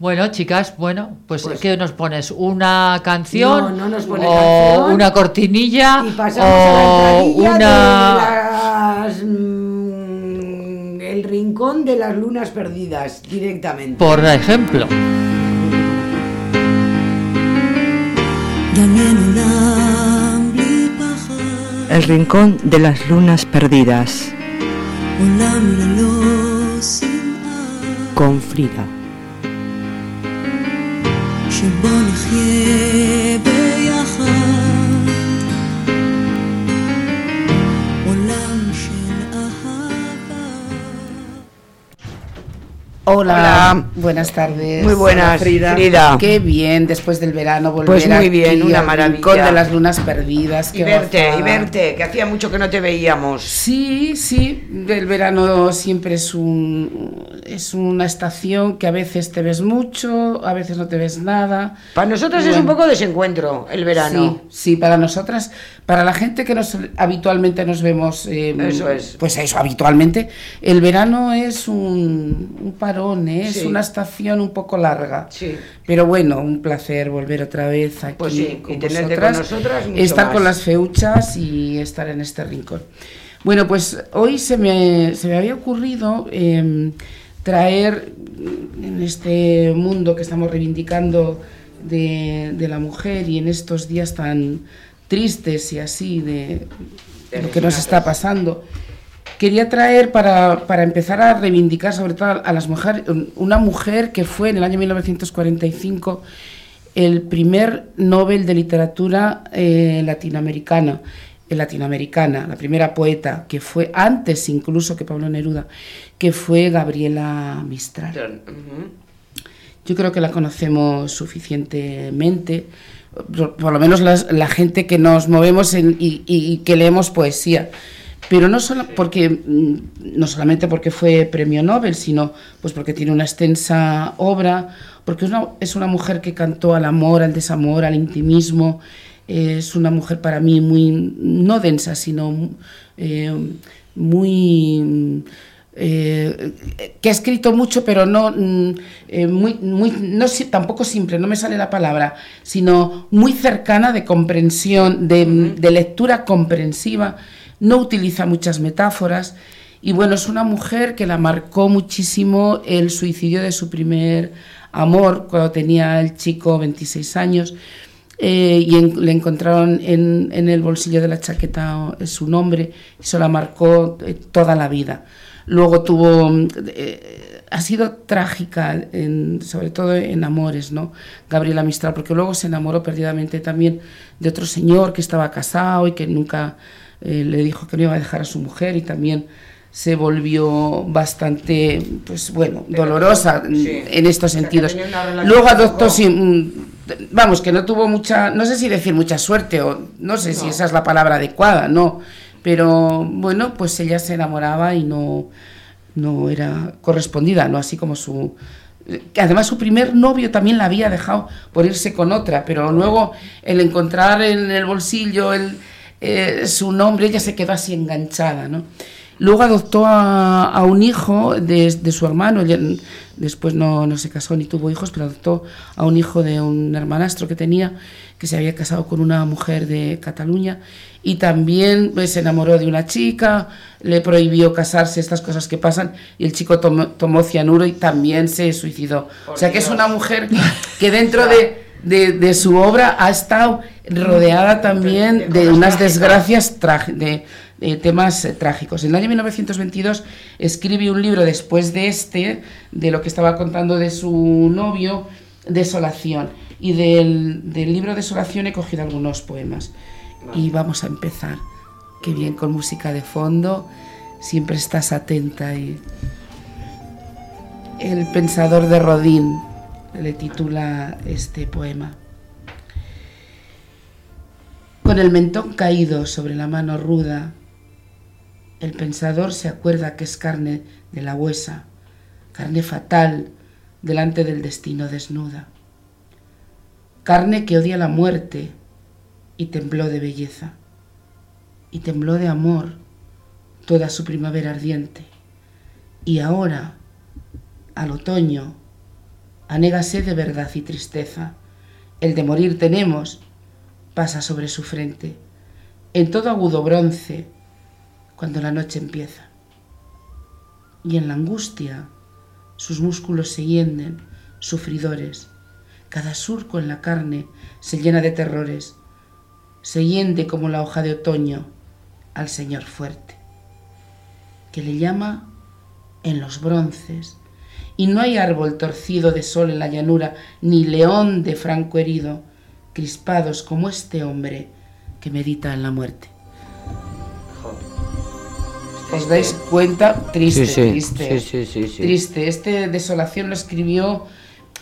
Bueno, chicas, bueno, pues,
Pues-
¿qué nos pones? ¿Una canción?
No, no nos pone
¿O
canción.
una cortinilla?
Y pasamos
¿O
a la entradilla
una...?
de las, el rincón de las lunas perdidas directamente.
Por ejemplo.
El rincón de las lunas perdidas.
Con Frida.
Hola,
Hola.
buenas tardes.
Muy buenas,
Frida.
Frida.
Qué bien después del verano volver
Pues muy bien,
aquí
una maravilla.
rincón de las lunas perdidas.
Y verte, y verte, que hacía mucho que no te veíamos.
Sí, sí, el verano siempre es un es una estación que a veces te ves mucho, a veces no te ves nada.
Para nosotros es
Bueno.
un poco desencuentro el verano.
Sí, sí, para nosotras, para la gente que nos habitualmente nos vemos, eh,
Eso es.
pues eso, habitualmente, el verano es un, un parón, ¿eh? es una estación un poco larga.
Sí.
Pero bueno, un placer volver otra vez aquí
Pues sí,
con
y
vosotras,
con nosotras
estar
más.
con las feuchas y estar en este rincón. Bueno, pues hoy se me, se me había ocurrido eh, traer en este mundo que estamos reivindicando de, de la mujer y en estos días tan tristes y así de, de lo que nos está pasando, quería traer para, para empezar a reivindicar sobre todo a, las mujeres, una mujer que fue en el año 1945 el primer Nobel de Literatura eh, latinoamericana, eh, latinoamericana, la primera poeta, que fue antes incluso que Pablo Neruda, que fue Gabriela Mistral. Yo creo que la conocemos suficientemente, por, por lo menos las- la gente que nos movemos en- y, y- y que leemos poesía. Pero no solo porque mm, no solamente porque fue premio Nobel, sino pues porque tiene una extensa obra, porque es una, es una mujer que cantó al amor, al desamor, al intimismo. es una mujer para mí muy no densa, sino eh, muy eh, que ha escrito mucho, pero no mm, eh, muy, muy, no tampoco simple, no me sale la palabra, sino muy cercana de comprensión, de, de lectura comprensiva. No utiliza muchas metáforas y bueno, es una mujer que la marcó muchísimo el suicidio de su primer amor cuando tenía el chico 26 años. eh, y le encontraron en, en el bolsillo de la chaqueta eh, su nombre eso la marcó eh, toda la vida. Luego tuvo, mm, ha sido trágica, sobre todo en amores, ¿no? Gabriela Mistral, porque luego se enamoró perdidamente también de otro señor que estaba casado y que nunca eh, le dijo que no iba a dejar a su mujer y también se volvió bastante, pues bueno, dolorosa
sí.
en estos sentidos. Luego adoptó, sí, mm, vamos, que no tuvo mucha, no sé si decir mucha suerte o no sé si esa es la palabra adecuada, no, pero bueno, pues ella se enamoraba y no, no era correspondida, no así como su que además su primer novio también la había dejado por irse con otra, pero luego el encontrar en el bolsillo el, eh, su nombre, ella se quedó así enganchada, ¿no? Luego adoptó a, un hijo de, su hermano, después no, no se casó ni tuvo hijos, pero adoptó a un hijo de un hermanastro que tenía, que se había casado con una mujer de Cataluña, y también pues, se enamoró de una chica, le prohibió casarse, estas cosas que pasan, y el chico tomó, tomó cianuro y también se suicidó. o sea que es una mujer que dentro de, [LAUGHS] de- de su obra ha estado rodeada también de unas desgracias de temas eh, trágicos. En el año 1922 escribe un libro después de este, de lo que estaba contando de su novio, Desolación. Y del, del libro Desolación he cogido algunos poemas. Y vamos a empezar. Qué bien, con música de fondo. Siempre estás atenta. Y... El pensador de Rodín le titula este poema. Con el mentón caído sobre la mano ruda, el pensador se acuerda que es carne de la huesa, carne fatal delante del destino desnuda, carne que odia la muerte y tembló de belleza, y tembló de amor toda su primavera ardiente, y ahora, al otoño, anégase de verdad y tristeza, el de morir tenemos, pasa sobre su frente, en todo agudo bronce, cuando la noche empieza. Y en la angustia sus músculos se hienden, sufridores. Cada surco en la carne se llena de terrores. Se hiende como la hoja de otoño al Señor fuerte, que le llama en los bronces, y no hay árbol torcido de sol en la llanura, ni león de franco herido, crispados como este hombre que medita en la muerte. ¿Os dais cuenta? Triste,
Sí, sí,
triste.
sí, sí, sí, sí.
Triste. Este Desolación lo escribió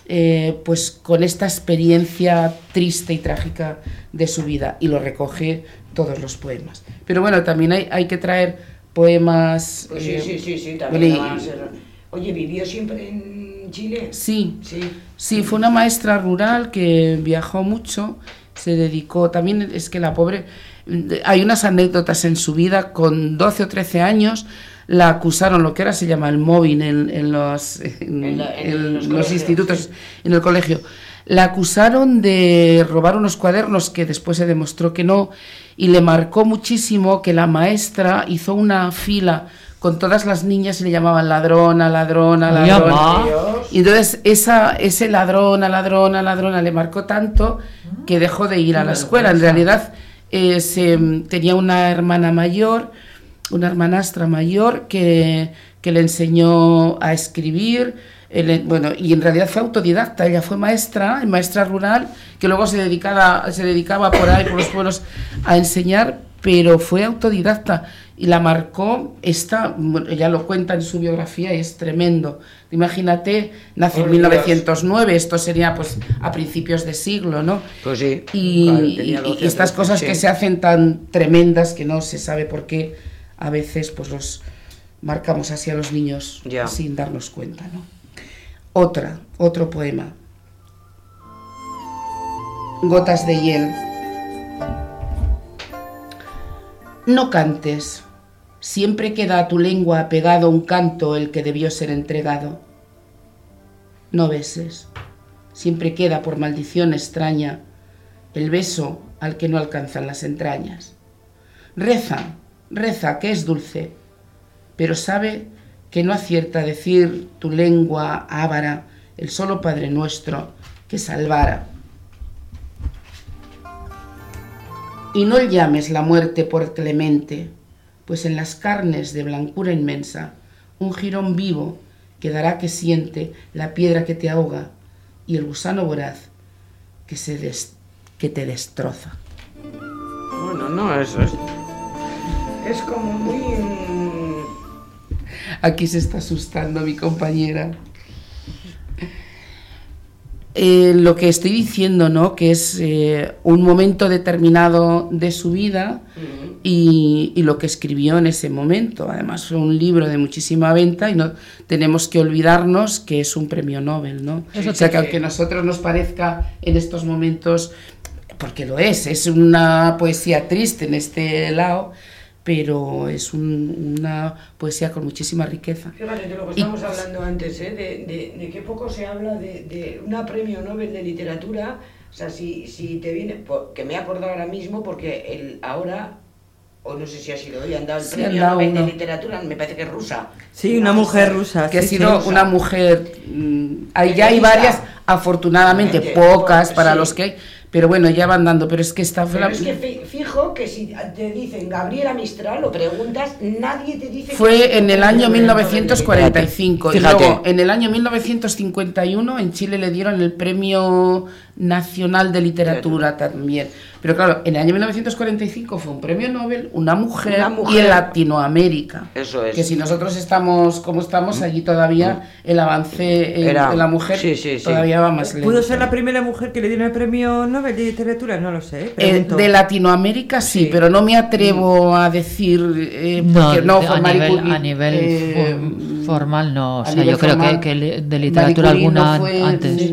eh, pues con esta experiencia triste y trágica de su vida y lo recoge todos los poemas. Pero bueno, también hay, hay que traer poemas...
Pues sí,
eh,
sí, sí, sí,
bueno,
también
y-
van a ser- Oye, ¿vivió siempre en Chile?
Sí,
Sí.
sí, fue una maestra rural que viajó mucho, se dedicó, también es que la pobre, hay unas anécdotas en su vida, con 12 o 13 años la acusaron, lo que ahora se llama el mobbing en, en los, en,
En la- en
en
los
los,
colegios,
institutos,
sí.
en el colegio. La acusaron de robar unos cuadernos que después se demostró que no y le marcó muchísimo que la maestra hizo una fila con todas las niñas y le llamaban ladrona, ladrona, ladrona. Y entonces esa, ese ladrona, ladrona, ladrona le marcó tanto que dejó de ir a la escuela. En realidad eh, se- tenía una hermana mayor, una hermanastra mayor que, que le enseñó a escribir. eh, bueno, y en realidad fue autodidacta, ella fue maestra, maestra rural, que luego se dedicaba, se dedicaba por ahí, por los pueblos, a enseñar, pero fue autodidacta y la marcó esta, ella lo cuenta en su biografía y es tremendo. Imagínate, nació en
Por Dios.
1909, esto sería pues a principios de siglo, ¿no?
Pues sí.
Y,
Claro,
y-
tenía
y
12
estas cosas
sí.
que se hacen tan tremendas que no se sabe por qué a veces pues los marcamos así a los niños
Ya.
sin darnos cuenta, ¿no? Otra, otro poema. Gotas de hiel. No cantes, siempre queda a tu lengua apegado un canto el que debió ser entregado. No beses, siempre queda por maldición extraña el beso al que no alcanzan las entrañas. Reza, reza, que es dulce, pero sabe que no acierta decir tu lengua ávara el solo Padre nuestro que salvara. Y no llames la muerte por clemente, pues en las carnes de blancura inmensa, un jirón vivo quedará que siente la piedra que te ahoga y el gusano voraz que, se des- que te destroza.
Bueno, no, eso es. Es como muy.
Aquí se está asustando mi compañera. Eh, lo que estoy diciendo, ¿no? Que es eh, un momento determinado de su vida y, y lo que escribió en ese momento. Además, fue un libro de muchísima venta y no tenemos que olvidarnos que es un premio Nobel, ¿no?
Eso
o sea, que aunque a nosotros nos parezca en estos momentos, porque lo es, es una poesía triste en este lado, pero es un- una poesía con muchísima riqueza.
Fíjate de lo que
Y-
estábamos hablando antes, ¿eh? de, de, de que poco se habla de, de una premio Nobel de literatura. O sea, si, si te viene. que me he acordado ahora mismo porque el, ahora. O no sé si ha sido hoy, han dado el
Sí,
premio
dado
Nobel
uno.
de literatura, me parece que es rusa.
Sí, una mujer rusa.
que ha
sí,
sido
sí.
una mujer, mm, hay, ya hay varias, afortunadamente pocas para
sí.
los que hay, pero bueno, ya van dando, pero es que fue
Pero es que fi- fijo que si te dicen Gabriela Mistral o preguntas, nadie te dice que
Fue en el año
Nobel de
1945 y
Fíjate.
luego en el año 1951 en Chile le dieron el Premio Nacional de Literatura también. Pero claro, en el año 1945 fue un premio Nobel, una mujer,
Una mujer.
y en Latinoamérica.
Eso es.
Que si nosotros estamos como estamos, allí todavía el avance en-
Era-
de la mujer
sí, sí, sí.
todavía va más lento.
¿Pudo ser la primera mujer que le dieron el premio Nobel de Literatura? No lo sé.
Eh, de Latinoamérica sí,
Sí.
pero no me atrevo a decir eh, porque no, fue
a,
Marie
nivel,
Curie,
a nivel
eh,
for- formal no. O sea,
nivel
yo creo que, de literatura
no
alguna
fue-
antes.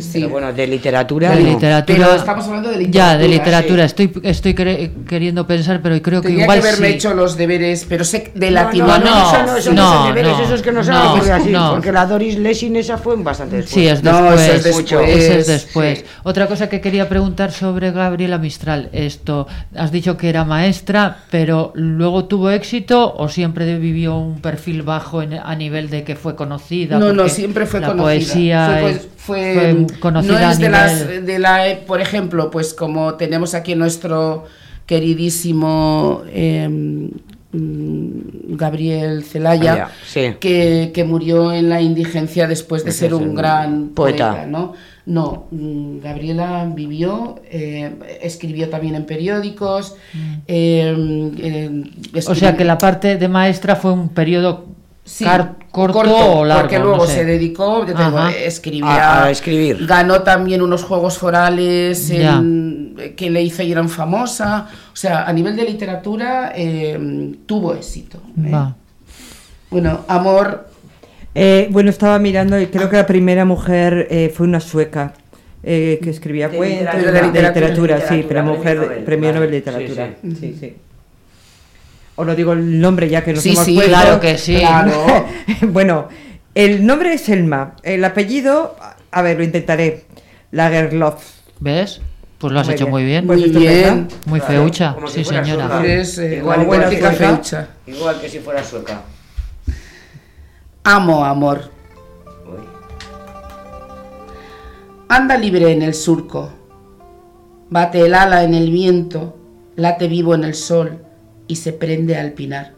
Sí,
Sí.
pero bueno, de literatura.
De
no.
literatura.
Pero estamos hablando de
Ya,
literatura,
de literatura.
sí.
Estoy, estoy cre- queriendo pensar, pero creo que
Tenía
igual
que haberme
sí.
hecho los deberes, pero sé de
No,
Latinoamérica.
no, no, eso no, eso no,
no,
son deberes,
no,
esos que no
no,
saben ocurrir así,
no.
porque la Doris Lessing esa fue bastante después.
Sí, es
No,
después.
eso es después.
Ese es después.
Sí.
Otra cosa que quería preguntar sobre Gabriela Mistral. Esto, has dicho que era maestra, pero luego tuvo éxito o siempre vivió un perfil bajo en- a nivel de que fue conocida.
No, no, siempre fue
la
conocida.
poesía
fue,
es-
pues, fue-
fue conocida
no
a
es de las de la, por ejemplo, pues como tenemos aquí nuestro queridísimo eh, mm, Gabriel Celaya,
sí.
que, que murió en la indigencia después de ser un gran
poeta.
poeta, ¿no? No, mm, Gabriela vivió, eh, escribió también en periódicos. eh, eh,
O sea que la parte de maestra fue un periodo
Sí,
corto, o largo.
porque
no
luego
sé.
se dedicó, yo escribía,
A- a escribir.
ganó también unos juegos forales en- que le hizo y eran famosa, o sea, a nivel de literatura eh, tuvo éxito. ¿eh?
Va.
Bueno, amor,
Eh, bueno, estaba mirando y creo que la primera mujer eh, fue una sueca eh, que escribía
De
cuentos
literatura,
de
de
literatura,
literatura,
sí, pero
premio
mujer, premio. Nobel de
Sí,
literatura.
sí.
Sí, sí. Os lo digo el nombre ya que nos
Sí,
hemos
sí,
puesto.
claro que sí.
Claro. [LAUGHS] [LAUGHS]
bueno, el nombre es Elma, el apellido, a ver, lo intentaré. Lagerlof.
¿Ves? Pues lo has
Muy
hecho
bien.
muy bien.
Pues
Muy bien.
Muy
Claro,
feucha.
si
Sí, señora.
eres eh,
Igual sueca.
feucha.
Igual que si fuera sueca.
Amo, amor.
Uy.
Anda libre en el surco, bate el ala en el viento, late vivo en el sol y se prende al pinar.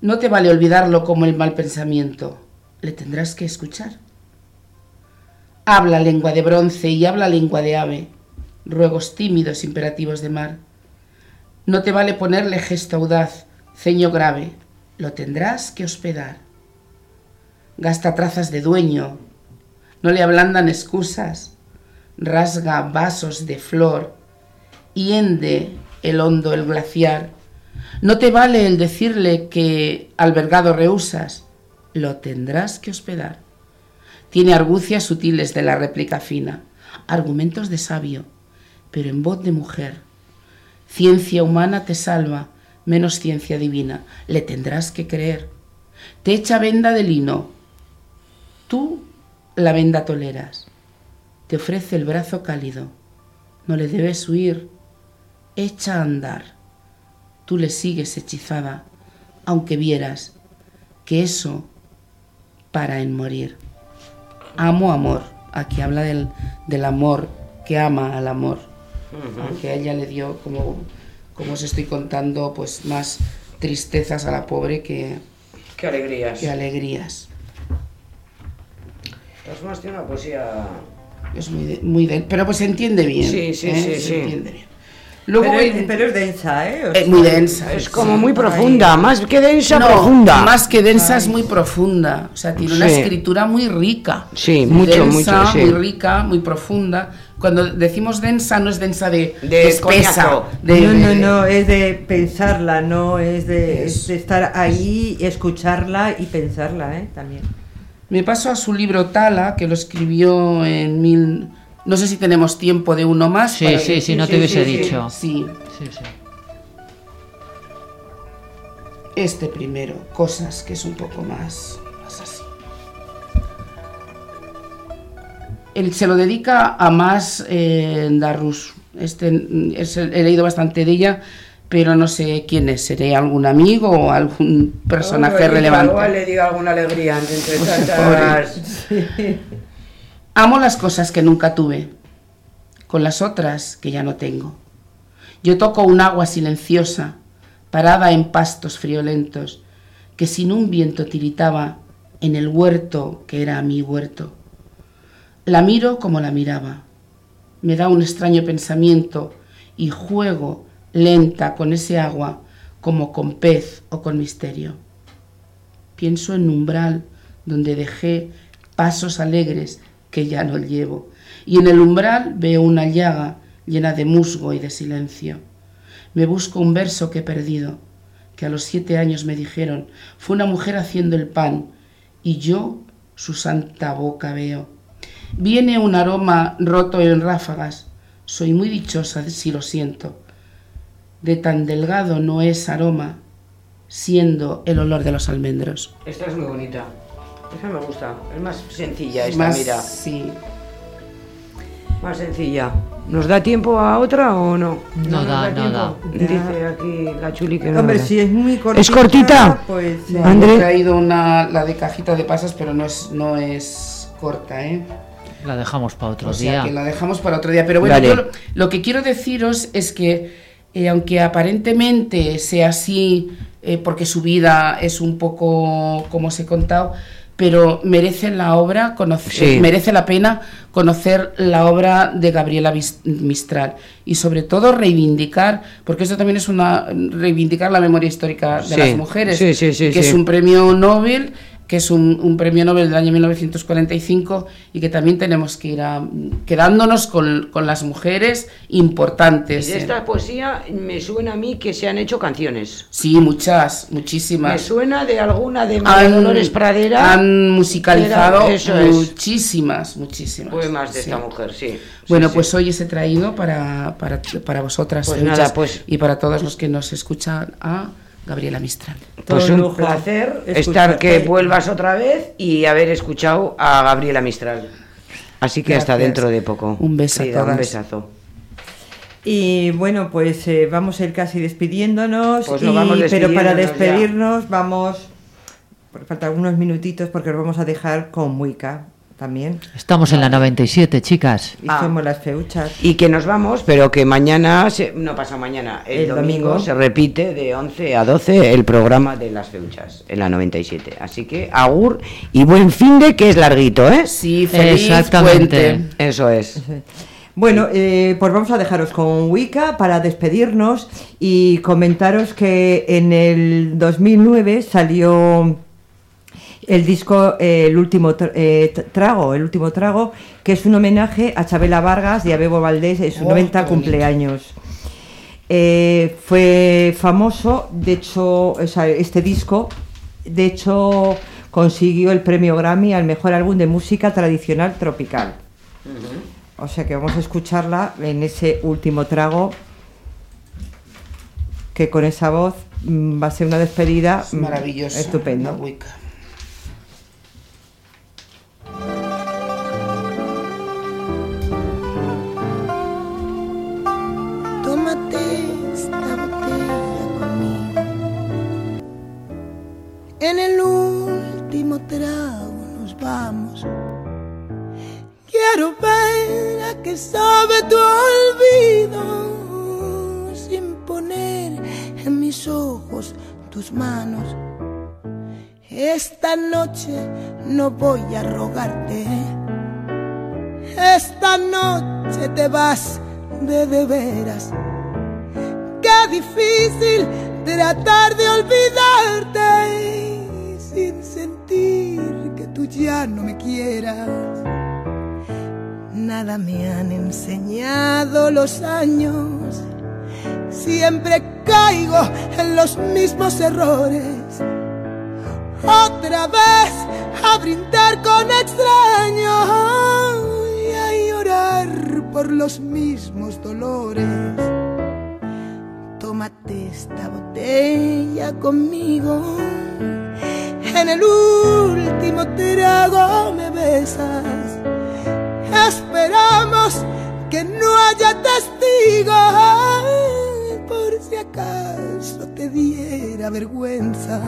No te vale olvidarlo como el mal pensamiento, le tendrás que escuchar. Habla lengua de bronce y habla lengua de ave, ruegos tímidos imperativos de mar. No te vale ponerle gesto audaz, ceño grave, lo tendrás que hospedar. Gasta trazas de dueño, no le ablandan excusas, rasga vasos de flor, hiende el hondo el glaciar. No te vale el decirle que albergado rehusas, lo tendrás que hospedar. Tiene argucias sutiles de la réplica fina, argumentos de sabio, pero en voz de mujer. Ciencia humana te salva, menos ciencia divina, le tendrás que creer. Te echa venda de lino, tú la venda toleras. Te ofrece el brazo cálido, no le debes huir, echa a andar. Tú le sigues hechizada, aunque vieras que eso para en morir. Amo amor, aquí habla del, del amor que ama al amor, aunque a ella le dio, como, como os estoy contando, pues más tristezas a la pobre que,
Qué alegrías.
que alegrías.
Las más tiene una poesía.
Es muy, de- muy de- pero pues se entiende bien.
Sí, sí,
¿eh?
sí,
Se
sí.
entiende bien. Luego
pero, es, pero es densa, ¿eh? O
Es
sea,
muy densa.
Es
sí.
como muy
Ay.
profunda, más que densa,
No,
profunda.
Más que densa es muy profunda. O sea, tiene una
Sí.
escritura muy rica.
Sí,
Muy
mucho,
densa,
mucho, sí.
Muy rica, muy profunda. Cuando decimos densa, no es densa de,
De
espesa. de-
no, no, no, es de pensarla, no es de,
Es-
es de estar ahí, escucharla y pensarla, ¿eh? También.
Me paso a su libro Tala, que lo escribió en mil... No sé si tenemos tiempo de uno más.
Sí,
para
sí,
que-
sí, no te
sí,
hubiese
sí,
dicho.
Sí,
Sí, sí.
este primero, Cosas, que es un poco más, más así. Él se lo dedica a más eh, Darrus. Este, es- he leído bastante de ella, pero no sé quién es. ¿Seré algún amigo o algún personaje relevante?
Igual le diga alguna alegría [LAUGHS] entre tantas.
Amo las cosas que nunca tuve, con las otras que ya no tengo. Yo toco un agua silenciosa, parada en pastos friolentos, que sin un viento tiritaba en el huerto que era mi huerto. La miro como la miraba. Me da un extraño pensamiento y juego lenta con ese agua como con pez o con misterio. Pienso en un umbral donde dejé pasos alegres que ya no llevo. Y en el umbral veo una llaga llena de musgo y de silencio. Me busco un verso que he perdido, que a los siete años me dijeron, fue una mujer haciendo el pan, y yo su santa boca veo. Viene un aroma roto en ráfagas, soy muy dichosa si lo siento. De tan delgado no es aroma, siendo el olor de los almendros.
Esta es muy bonita. Esa me gusta. Es más sencilla esta,
Más-
mira.
Sí.
Más sencilla. ¿Nos da tiempo a otra o no?
No
nos
da, no
tiempo?
da.
Dice aquí la chuli que no.
Hombre,
da.
si es muy cortita,
¿Es cortita?
pues... eh,
No,
André.
He traído una, la de cajita de pasas, pero no es, no es corta, ¿eh?
La dejamos para otro
O sea,
día.
que la dejamos para otro día. Pero bueno, yo lo, lo que quiero deciros es que eh, aunque aparentemente sea así, eh, porque su vida es un poco como os he contado, pero merece la obra, conocer,
Sí.
merece la pena conocer la obra de Gabriela Mistral y sobre todo reivindicar, porque eso también es una reivindicar la memoria histórica de
Sí.
las mujeres,
Sí,
que es un premio Nobel que es un, un premio Nobel del año 1945 y que también tenemos que ir a, quedándonos con, con las mujeres
Y
importantes.
de esta poesía me suena a mí que se han hecho canciones.
Sí, muchas, muchísimas.
Me suena de alguna de María Dolores Pradera.
Han musicalizado
Era-
muchísimas, muchísimas.
Poemas de
Sí.
esta mujer, sí.
Bueno,
Sí,
pues
sí.
hoy os he traído para, para, para vosotras
Pues nada, pues-
y para todos los que nos escuchan a Gabriela Mistral.
Pues un placer estar que vuelvas otra vez y haber escuchado a Gabriela Mistral. Así que hasta dentro de poco.
Un beso a
Un besazo.
Y bueno, pues eh, vamos a ir casi despidiéndonos.
Pues nos
y-
vamos
pero para
ya.
despedirnos vamos, porque faltan algunos minutitos porque os vamos a dejar con Muica también.
Estamos en la 97, chicas.
Y
Ah.
somos las feuchas.
Y que nos vamos, pero que mañana, se- no pasa mañana, el,
El
domingo,
domingo.
se repite de 11 a 12 el programa de las feuchas en la 97. Así que agur y buen fin de que es larguito, ¿eh?
Sí,
feliz Exactamente. puente.
Eso es.
Bueno, eh, pues vamos a dejaros con Wicca para despedirnos y comentaros que en el 2009 salió el disco eh, El último eh, trago, El último trago, que es un homenaje a Chabela Vargas y a Bebo Valdés en su
Oh,
90
qué bonito.
cumpleaños. Eh, fue famoso, de hecho, o sea, este disco, de hecho, consiguió el premio Grammy al mejor álbum de música tradicional tropical. O sea que vamos a escucharla en ese último trago, que con esa voz mm, va a ser una despedida
Es
mm,
maravilloso.
Tómate esta botella conmigo. En el último trago nos vamos. Quiero ver a qué sabe tu olvido sin poner en mis ojos tus manos. Esta noche no voy a rogarte. Esta noche te vas de de veras. Difícil tratar de olvidarte sin sentir que tú ya no me quieras. Nada me han enseñado los años. Siempre caigo en los mismos errores. Otra vez a brindar con extraños y a llorar por los mismos dolores. Tómate esta botella conmigo. En el último trago me besas. Esperamos que no haya testigos por si acaso te diera vergüenza.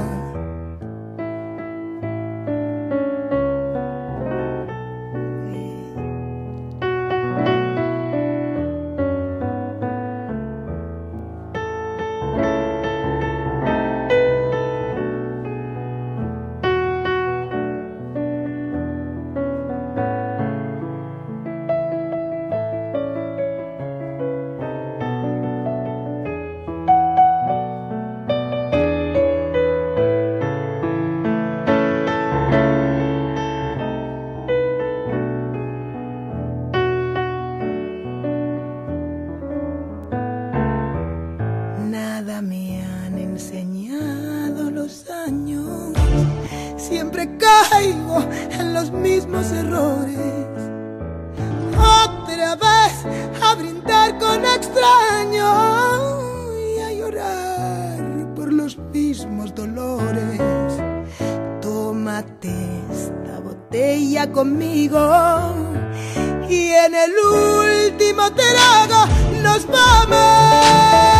Los mismos errores. Otra vez a brindar con extraños y a llorar por los mismos dolores. Tómate esta botella conmigo y en el último trago nos vamos.